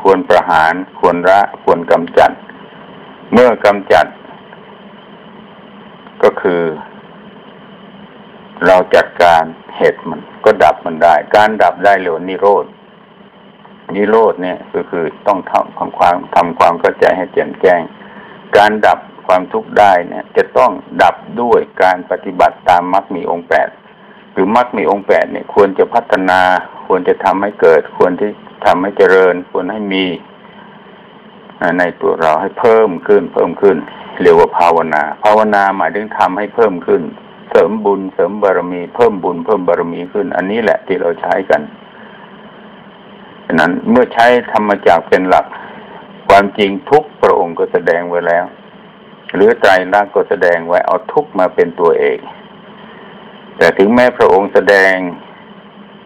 ควรประหาร ควรละควรกำจัด เมื่อกำจัด คือ เราจัดการเหตุมันก็ดับมันได้ การดับได้เรียกว่านิโรธนิโรธเนี่ยก็คือต้องทำความความทำความเข้าใจให้แจ่มแจ้ง การดับความทุกข์ได้เนี่ย จะต้องดับด้วยการปฏิบัติตามมรรคมีองค์แปดหรือมรรคมีองค์แปดเนี่ย ควรจะพัฒนา ควรจะทำให้เกิด ควรที่ทำให้เจริญ ควรให้มีในตัวเราให้เพิ่มขึ้นเพิ่มขึ้น เรียกว่าภาวนา ภาวนาหมายถึงทำให้เพิ่มขึ้น เสริมบุญเสริมบารมี เพิ่มบุญเพิ่มบารมีขึ้น อันนี้แหละที่เราใช้กันฉะนั้นเมื่อใช้ธรรมจักเป็นหลัก ความจริงทุกพระองค์ก็แสดงไว้แล้ว หรือใจรักก็แสดงไว้เอาทุกมาเป็นตัวเองแต่ถึงแม้พระองค์แสดง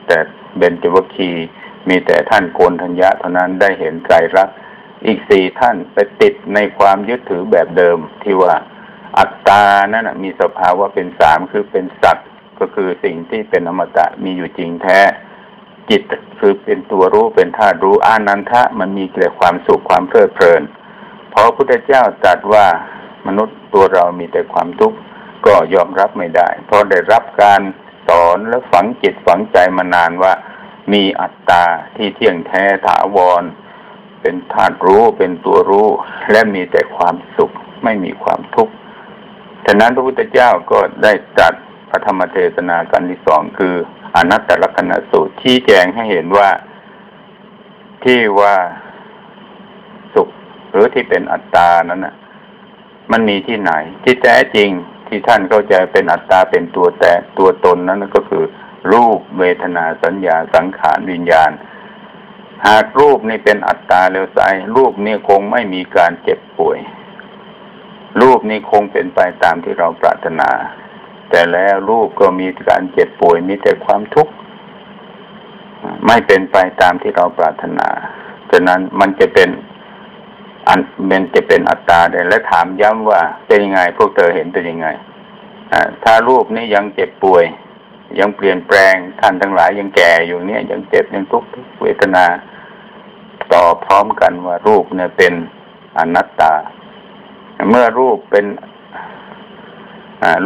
แต่เบญจวัคคีมีแต่ท่านโกนทัญญะเท่านั้นได้เห็นใจรัก อีกสี่ท่านไปติดในความยึดถือแบบเดิมที่ว่าอัตตานั่นนะมีสภาวะเป็นสามคือเป็นสัตว์ก็คือสิ่งที่เป็นอมตะมีอยู่จริงแท้ จิตคือเป็นตัวรู้เป็นธาตุรู้อานันทะมันมีแต่ความสุขความเพลิดเพลินเพราะพระพุทธเจ้าตรัสว่ามนุษย์ตัวเรามีแต่ความทุกข์ก็ยอมรับไม่ได้ เพราะได้รับการสอนและฝังจิตฝังใจมานานว่า มีอัตตาที่เที่ยงแท้ถาวร เป็นธาตุรู้เป็นตัวรู้ และมีแต่ความสุขไม่มีความทุกข์ฉะนั้นพระพุทธเจ้าก็ได้ตรัสพระธรรมเทศนากันที่สองคืออนัตตลกนสูตรชี้แจงให้เห็นว่าที่ว่าสุขหรือที่เป็นอัตตานั้นนะมันมีที่ไหน ที่แท้จริงที่ท่านเข้าใจเป็นอัตตาเป็นตัวแต่ตัวตนนั้นก็คือ รูปเวทนาสัญญาสังขารวิญญาณ หากรูปนี่เป็นอัตตาแล้วไซรูปนี่คงไม่มีการเจ็บป่วย รูปนี้คงเป็นไปตามที่เราปรารถนา แต่แล้วรูปก็มีการเจ็บป่วยมีแต่ความทุกข์ไม่เป็นไปตามที่เราปรารถนาฉะนั้นมันจะเป็นอันเป็นจะเป็นอัตตาได้และถามย้ำว่าเป็นยังไงพวกเธอเห็นเป็นยังไงถ้ารูปนี้ยังเจ็บป่วย ยังเปลี่ยนแปลงท่านทั้งหลายยังแก่อยู่เนี่ย ยังเจ็บยังทุกข์เวทนา ต่อพร้อมกันว่ารูปเนี่ยเป็นอนัตตา เมื่อรูปเป็น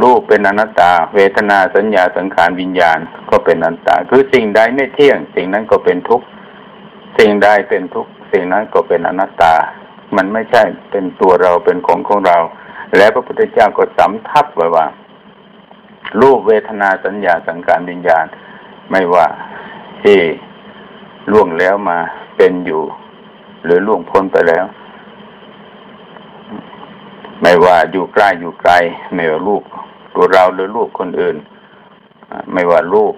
รูปเป็นอนัตตา เวทนาสัญญาสังขารวิญญาณก็เป็นอนัตตา คือสิ่งใดไม่เที่ยง สิ่งนั้นก็เป็นทุกข์สิ่งใดเป็นทุกข์สิ่งนั้นก็เป็นอนัตตา มันไม่ใช่เป็นตัวเราเป็นของของเรา และพระพุทธเจ้าก็สำทับไว้ว่า รูปเวทนาสัญญาสังขารวิญญาณ ไม่ว่าที่ล่วงแล้วมาเป็นอยู่ หรือล่วงพ้นไปแล้ว ไม่ว่าอยู่ใกล้อยู่ไกล ไม่ว่าลูกตัวเราหรือลูกคนอื่น ไม่ว่าลูก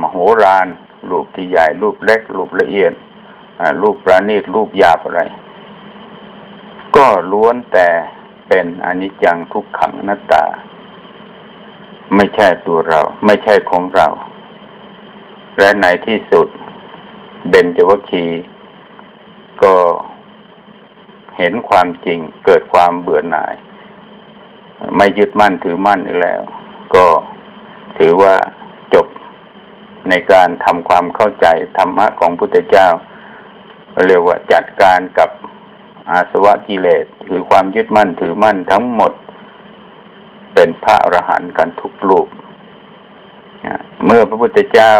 มโหฬารลูกที่ใหญ่ลูกเล็กลูกละเอียดลูกประณีตลูกหยาบอะไร ก็ล้วนแต่เป็นอนิจจังทุกขังนัตตา ไม่ใช่ตัวเรา ไม่ใช่ของเรา และในที่สุด เบญจวัคคีก็เห็นความจริงเกิดความเบื่อหน่าย ไม่ยึดมั่นถือมั่นอีกแล้ว ก็ถือว่าจบในการทำความเข้าใจธรรมะของพุทธเจ้า เรียกว่าจัดการกับอาสวะกิเลสคือความยึดมั่นถือมั่นทั้งหมด เป็นพระอรหันต์กันทุกรูป เมื่อพระพุทธเจ้า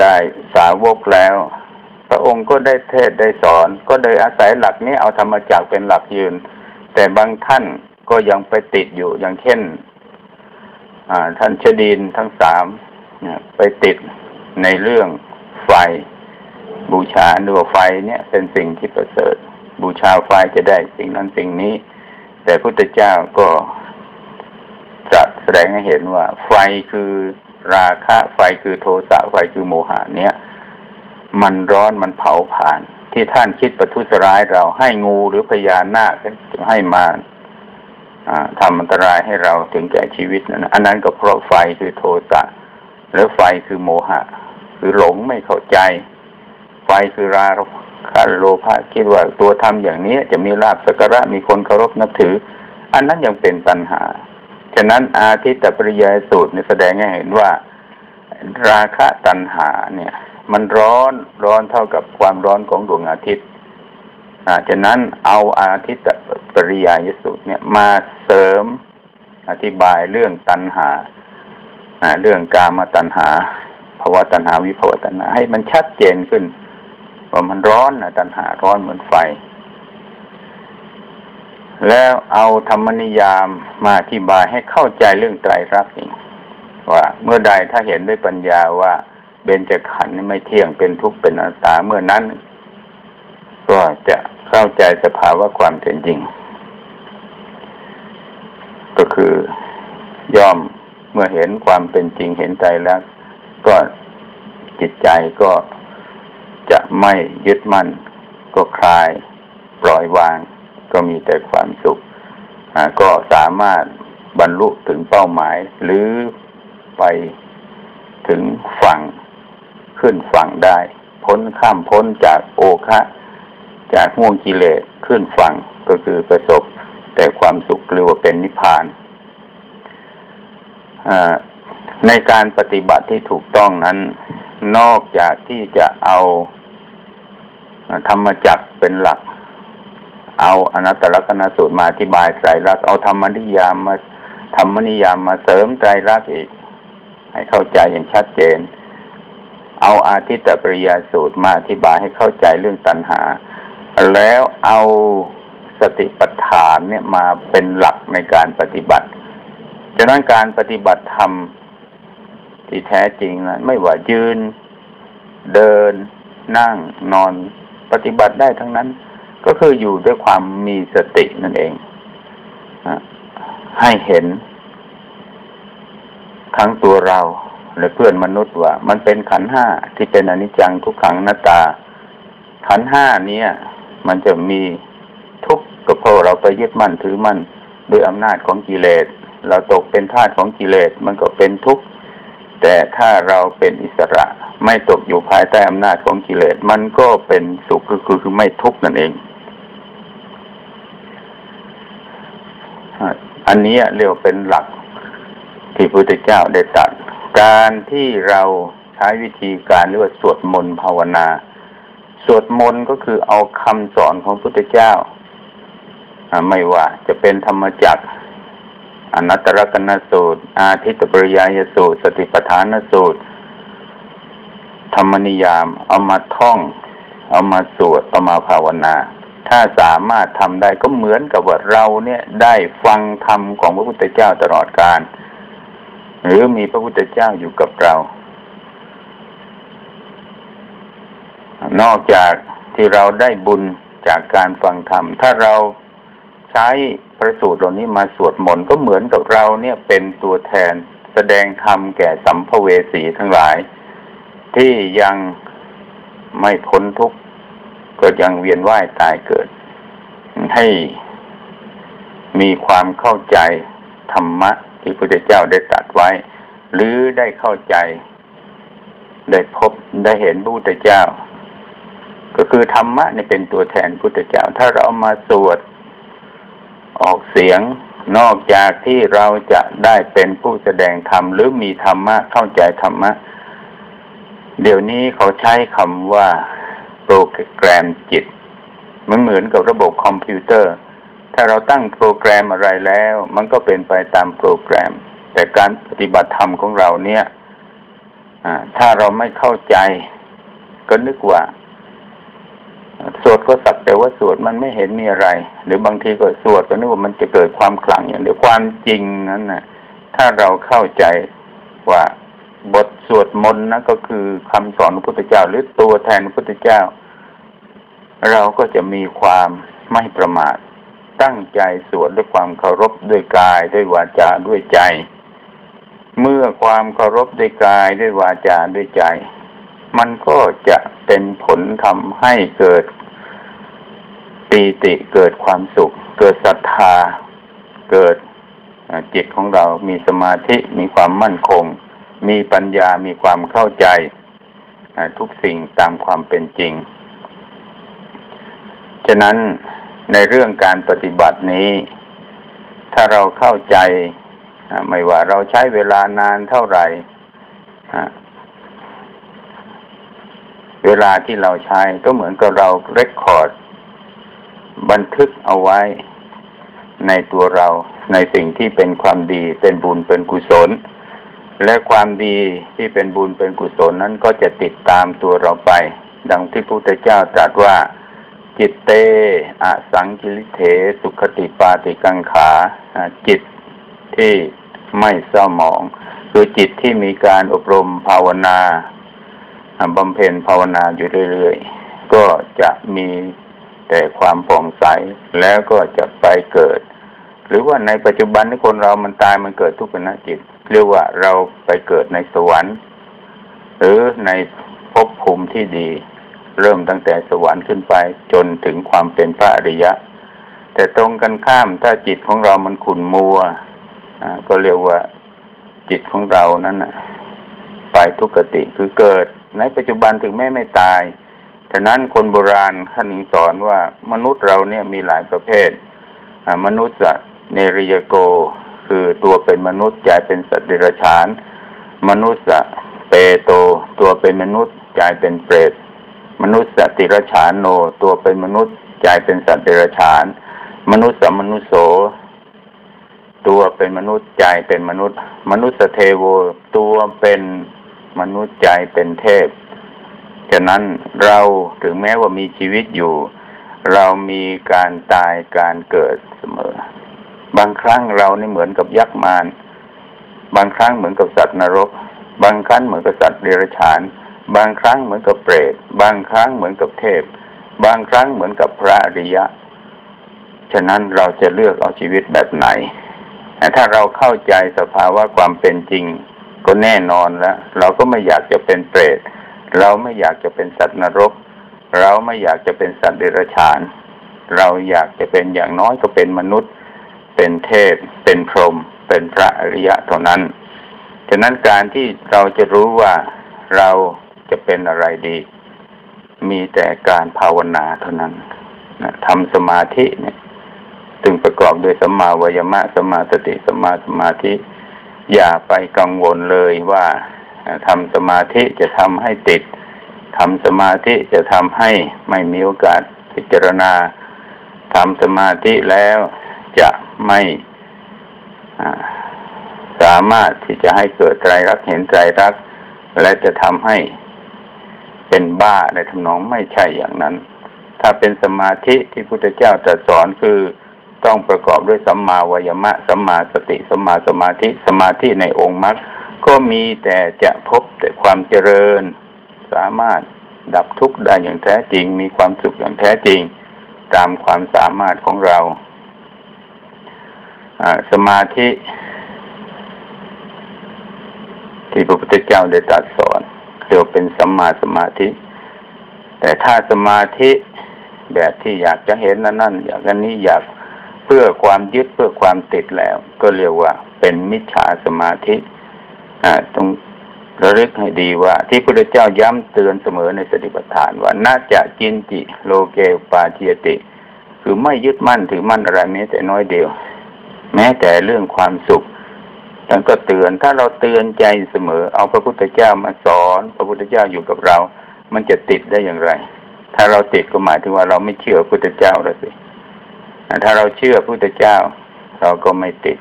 ได้สาวกแล้ว พระองค์ก็ได้เทศได้สอน ก็โดยอาศัยหลักนี้เอาธรรมจักเป็นหลักยืน แต่บางท่านก็ยังไปติดอยู่อย่างเช่นท่านชดินทั้งสามไปติดในเรื่องไฟ บูชาเนื้อไฟเนี่ยเป็นสิ่งที่ประเสริฐ บูชาไฟจะได้สิ่งนั้นสิ่งนี้ แต่พุทธเจ้าก็จะแสดงให้เห็นว่า ไฟคือราคะไฟคือโทสะไฟคือโมหะเนี่ยมันร้อนมันเผาผ่าน ที่ท่านคิดประทุษร้ายเราให้งูหรือพญานาคให้มาทำอันตรายให้เราถึงแก่ชีวิตนั้นอันนั้นก็เพราะไฟคือโทสะหรือไฟคือโมหะ คือหลงไม่เข้าใจ ไฟคือรา คาโลภะคิดว่าตัวทำอย่างนี้จะมีลาบสักระมีคนเคารพนับถือ อันนั้นยังเป็นปัญหา ฉะนั้นอาทิตตปริยายสูตรนี่แสดงให้เห็นว่า ราคะตัณหาเนี่ย มันร้อนร้อนเท่ากับความร้อนของดวงอาทิตย์อาฉะนั้นเอาอาทิตย์ปริยายสุดเนี่ยมาเสริมอธิบายเรื่องตัณหาเรื่องกามตัณหาภาวะตัณหาวิภาวะตัณหาให้มันชัดเจนขึ้น ว่ามันร้อนนะตัณหาร้อนเหมือนไฟ แล้วเอาธรรมนิยามมาอธิบายให้เข้าใจเรื่องไตรลักษณ์เองว่าเมื่อใดถ้าเห็นด้วยปัญญาว่าเบญจขันธ์ไม่เที่ยงเป็นทุกข์เป็นอนัตตาเมื่อนั้น ก็จะเข้าใจสภาวะความเป็นจริง ก็คือยอมเมื่อเห็นความเป็นจริงเห็นใจแล้ว ก็จิตใจก็ จะไม่ยึดมั่น ก็คลายปล่อยวาง ก็มีแต่ความสุขก็สามารถบรรลุถึงเป้าหมาย หรือไปถึงฝั่งขึ้นฝั่งได้ พ้นข้ามพ้นจากโอคะ จากห่วงกิเลสขึ้นฝั่งก็คือประสบแต่ความสุขหรือว่าเป็นนิพพานในการปฏิบัติที่ถูกต้องนั้น นอกจากที่จะเอาธรรมจักเป็นหลัก เอาอนัตตลกนสูตรมาอธิบายไตรลักษณ์เอาธรรมนิยามมาธรรมนิยามมาเสริมไตรลักษณ์อีก ให้เข้าใจอย่างชัดเจน เอาอาทิตตปริยาสูตรมาอธิบายให้เข้าใจเรื่องตัณหา แล้วเอาสติปัฏฐานเนี่ยมาเป็นหลักในการปฏิบัติฉะนั้นการปฏิบัติธรรม ที่แท้จริงนะไม่ว่ายืน เดิน นั่งนอน ปฏิบัติได้ทั้งนั้น ก็คืออยู่ด้วยความมีสตินั่นเองให้เห็น ทั้งตัวเราและเพื่อนมนุษย์ว่า มันเป็นขันห้าที่เป็นอนิจจังทุกขังหน้าตา ขันห้านี้มันจะมีทุกข์ก็เพราะเราไปยึดมั่นถือมั่นด้วยอำนาจของกิเลส เราตกเป็นทาสของกิเลส มันก็เป็นทุกข์ แต่ถ้าเราเป็นอิสระไม่ตกอยู่ภายใต้อำนาจของกิเลสมันก็เป็นสุขคือคือคอไม่ทุกข์นั่นเอง อันนี้เรียกเป็นหลักที่พระพุทธเจ้าได้ตรัสการที่เราใช้วิธีการเรียกว่าสวดมนต์ภาวนา สวดมนต์ก็คือเอาคำสอนของพระพุทธเจ้าไม่ว่าจะเป็นธรรมจักร อนัตตลกนสูตร อาทิตปริยายสูตร สติปัฏฐานสูตร ธรรมนิยาม เอามาท่อง เอามาสวดเอามาภาวนา ถ้าสามารถทำได้ก็เหมือนกับว่าเราเนี่ยได้ฟังธรรมของพระพุทธเจ้าตลอดกาลหรือมีพระพุทธเจ้าอยู่กับเรา นอกจากที่เราได้บุญจากการฟังธรรม ถ้าเราใช้ พระสูตรเหล่านี้มาสวดมนต์ก็เหมือนกับเราเนี่ยเป็นตัวแทนแสดงธรรมแก่สัมภเวสีทั้งหลาย ที่ยังไม่พ้นทุกข์ก็ยังเวียนว่ายตายเกิด ให้มีความเข้าใจธรรมะที่พระพุทธเจ้าได้ตรัสไว้ หรือได้เข้าใจ ได้พบได้เห็นพระพุทธเจ้า ก็คือธรรมะนี่เป็นตัวแทนพุทธเจ้า ถ้าเราเอามาสวด ออกเสียงนอกจากที่เราจะได้เป็นผู้แสดงธรรมหรือมีธรรมะเข้าใจธรรมะ เดี๋ยวนี้เขาใช้คำว่าโปรแกรมจิต มันเหมือนกับระบบคอมพิวเตอร์ ถ้าเราตั้งโปรแกรมอะไรแล้ว มันก็เป็นไปตามโปรแกรม แต่การปฏิบัติธรรมของเราเนี่ยถ้าเราไม่เข้าใจ ก็นึกว่า สวดก็สักแต่ว่าสวดมันไม่เห็นมีอะไร หรือบางทีก็สวดก็นึกว่ามันจะเกิดความขลังอย่างเดียวความจริงนั้นนะถ้าเราเข้าใจว่าบทสวดมนต์นะก็คือคำสอนพระพุทธเจ้า หรือตัวแทนพระพุทธเจ้า เราก็จะมีความไม่ประมาท ตั้งใจสวดด้วยความเคารพด้วยกายด้วยวาจาด้วยใจ เมื่อความเคารพด้วยกายด้วยวาจาด้วยใจ มันก็จะเป็นผลทำให้เกิดปีติเกิดความสุข เกิดศรัทธา เกิดจิตของเรามีสมาธิมีความมั่นคง มีปัญญามีความเข้าใจทุกสิ่งตามความเป็นจริง ฉะนั้นในเรื่องการปฏิบัตินี้ ถ้าเราเข้าใจ ไม่ว่าเราใช้เวลานานเท่าไหร่ เวลาที่เราใช้ก็เหมือนกับเราเรคคอร์ด บันทึกเอาไว้ในตัวเราในสิ่งที่เป็นความดีเป็นบุญเป็นกุศล และความดีที่เป็นบุญเป็นกุศลนั้นก็จะติดตามตัวเราไป ดังที่พระพุทธเจ้าตรัสว่า จิตเตอสังกิริเถสุขติปาติกังขาจิตที่ไม่เศร้าหมอง คือจิตที่มีการอบรมภาวนา บำเพ็ญภาวนาอยู่เรื่อยๆ ก็จะมีแต่ความผ่องใสแล้วก็จะไปเกิด หรือว่าในปัจจุบันที่คนเรามันตายมันเกิดทุกขณะจิต เรียกว่าเราไปเกิดในสวรรค์ หรือในภพภูมิที่ดี เริ่มตั้งแต่สวรรค์ขึ้นไปจนถึงความเป็นพระอริยะ แต่ตรงกันข้ามถ้าจิตของเรามันขุ่นมัวอ่าก็เรียกว่าจิตของเรานั้นน่ะไปทุกขติคือเกิด ในปัจจุบันถึงแม้ไม่ตายฉะนั้นคนโบราณท่านึงสอนว่ามนุษย์เราเนี่ยมีหลายประเภทมนุษย์ะเนริยโก คือตัวเป็นมนุษย์ใจเป็นสัตว์เดรัจฉาน มนุษย์ะเปโต ตัวเป็นมนุษย์ใจเป็นเปรตมนุษย์ติรฉานโน ตัวเป็นมนุษย์ใจเป็นสัตว์เดรัจฉาน มนุษย์สมนุษโส ตัวเป็นมนุษย์ใจเป็นมนุษย์ มนุษย์เทโว ตัวเป็น มนุษย์ใจเป็นเทพ ฉะนั้นเราถึงแม้ว่ามีชีวิตอยู่ เรามีการตายการเกิดเสมอ บางครั้งเรานี่เหมือนกับยักษ์มาร บางครั้งเหมือนกับสัตว์นรก บางครั้งเหมือนกับสัตว์เดรัจฉาน บางครั้งเหมือนกับเปรต บางครั้งเหมือนกับเทพ บางครั้งเหมือนกับพระอริยะ ฉะนั้นเราจะเลือกเอาชีวิตแบบไหน ถ้าเราเข้าใจสภาวะความเป็นจริง ก็แน่นอนแล้ว เราก็ไม่อยากจะเป็นเปรต เราไม่อยากจะเป็นสัตว์นรก เราไม่อยากจะเป็นสัตว์เดรัจฉาน เราอยากจะเป็นอย่างน้อยก็เป็นมนุษย์ เป็นเทพ เป็นพรหม เป็นพระอริยะเท่านั้น ฉะนั้นการที่เราจะรู้ว่าเราจะเป็นอะไรดี มีแต่การภาวนาเท่านั้นนะทำสมาธิเนี่ยซึ่งประกอบด้วยสัมมาวายมะสัมมาสติสัมมาสมาธิ อย่าไปกังวลเลยว่าทำสมาธิจะทำให้ติดทำสมาธิจะทำให้ไม่มีโอกาสพิจารณาทำสมาธิแล้วจะไม่สามารถที่จะให้เกิดใจรักเห็นใจรัก และจะทำให้เป็นบ้าในทำนองไม่ใช่อย่างนั้น ถ้าเป็นสมาธิที่พุทธเจ้าตรัสสอนคือ ต้องประกอบด้วยสัมมาวายมะ สัมมาสติ สัมมาสมาธิ สมาธิในองค์มรรค ก็มีแต่จะพบแต่ความเจริญ สามารถดับทุกข์ได้อย่างแท้จริง มีความสุขอย่างแท้จริง ตามความสามารถของเรา สมาธิ ที่พระพุทธเจ้าได้ตรัสสอนเรียกเป็นสัมมาสมาธิ แต่ถ้าสมาธิแบบที่อยากจะเห็นนั่นนั่นอยากอันนี้อยาก พื่อความยึดเพื่อความติดแล้ว ก็เรียกว่าเป็นมิจฉาสมาธิอ่าต้องระลึกให้ดีว่า ที่พระพุทธเจ้าย้ำเตือนเสมอในสติปัฏฐานว่าน่าจะกินจิโลเกปาจิยติ คือไม่ยึดมั่นถือมั่นอะไรแม้แต่น้อยเดียว แม้แต่เรื่องความสุขท่านก็เตือนถ้าเราเตือนใจเสมอ เอาพระพุทธเจ้ามาสอน พระพุทธเจ้าอยู่กับเรา มันจะติดได้อย่างไร ถ้าเราติดก็หมายถึงว่าเราไม่เชื่อพระพุทธเจ้าแล้วสิ ถ้าเราเชื่อพระพุทธเจ้า เราก็ไม่ติด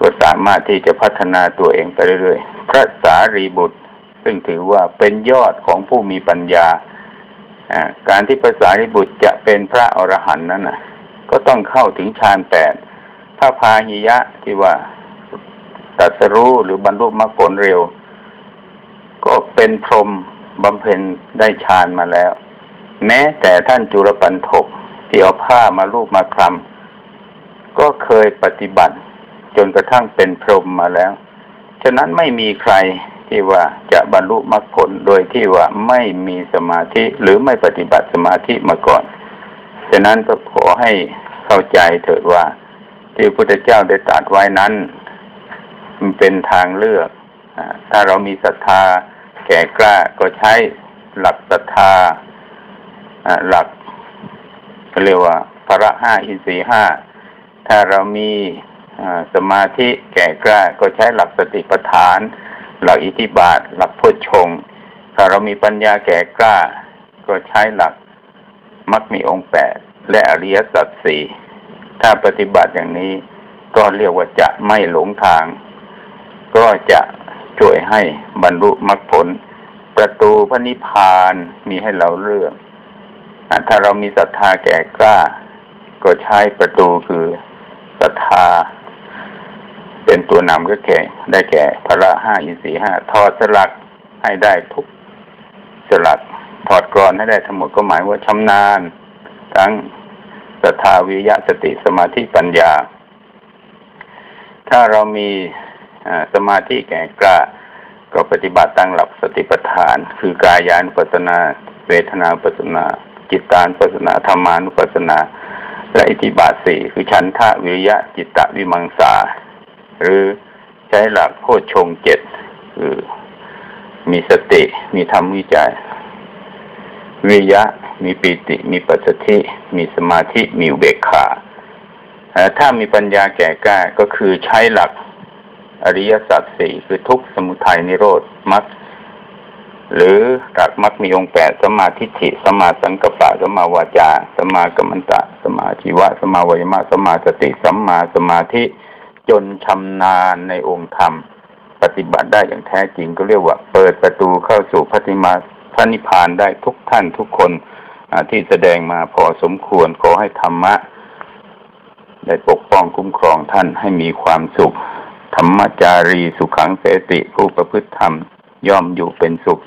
ก็สามารถที่จะพัฒนาตัวเองไปเรื่อยๆ พระสารีบุตร ซึ่งถือว่าเป็นยอดของผู้มีปัญญา การที่พระสารีบุตรจะเป็นพระอรหันต์นั้นนะก็ต้องเข้าถึงฌานแปดพระพาหิยะที่ว่าตรัสรู้หรือบรรลุมรรคผลเร็ว ก็เป็นพรหมบำเพ็ญได้ฌานมาแล้ว แม้แต่ท่านจุลปันถก ที่เอาผ้ามาลูบมาคลำก็เคยปฏิบัติ จนกระทั่งเป็นพรหมมาแล้ว ฉะนั้นไม่มีใครที่ว่าจะบรรลุมรรคผลโดยที่ว่าไม่มีสมาธิหรือไม่ปฏิบัติสมาธิมาก่อน ฉะนั้นก็ขอให้เข้าใจเถิดว่า ที่พระพุทธเจ้าได้ตรัสไว้นั้น มันเป็นทางเลือก ถ้าเรามีศรัทธาแก่กล้าก็ใช้หลักศรัทธาหลัก เรียกว่าพระห้าอินทรีห้าถ้าเรามีสมาธิแก่กล้าก็ใช้หลักสติปัฏฐาน หลักอิทธิบาท หลักพุทธชง ถ้าเรามีปัญญาแก่กล้า ก็ใช้หลักมักมีองค์แปดและอริยสัจสี่ถ้าปฏิบัติอย่างนี้ก็เรียกว่าจะไม่หลงทาง ก็จะช่วยให้บรรลุมรรคผล ประตูพระนิพพานมีให้เราเลือก ถ้าเรามีศรัทธาแก่กล้า ก็ใช้ประตูคือศรัทธา เป็นตัวนำก็แก่ ได้แก่พระห้าอินทรีห้าถอดสลักให้ได้ทุกสลักถอดกรอนให้ได้ทั้งหมดก็หมายว่าชำนาญ ทั้งศรัทธาวิยะสติสมาธิปัญญา ถ้าเรามีสมาธิแก่กล้า ก็ปฏิบัติตั้งหลักสติปัฏฐาน คือกายานุปัสนา เวทนาปัสนา จิตตานุปัสสนาธรรมานุปัสสนา และอิทธิบาทสี่คือฉันทะวิริยะจิตตะวิมังสา หรือใช้หลักโพชฌงเจ็ดคือมีสติ มีธรรมวิจัย วิยะ มีปีติ มีปัสสธิ มีสมาธิ มีอุเบกขา ถ้ามีปัญญาแก่กล้าก็คือใช้หลักอริยสัจสี่คือทุกสมุทัยนิโรธมรรค หรือหลักมรรคมีองค์แปดสมมาทิฏฐิสมมาสังกัปปะสมมาวาจาสมมากัมมันตะสมมาชีวะสมมาวยมะสมมาสติสัมมาสมาธิจนชำนาญในองค์ธรรม ปฏิบัติได้อย่างแท้จริงก็เรียกว่า เปิดประตูเข้าสู่พระนิมาพระนิพพานได้ทุกท่านทุกคนที่แสดงมาพอสมควรขอให้ธรรมะ ได้ปกป้องคุ้มครองท่านให้มีความสุข ธรรมจารีสุขังเสติผู้ประพฤติธรรมย่อมอยู่เป็นสุข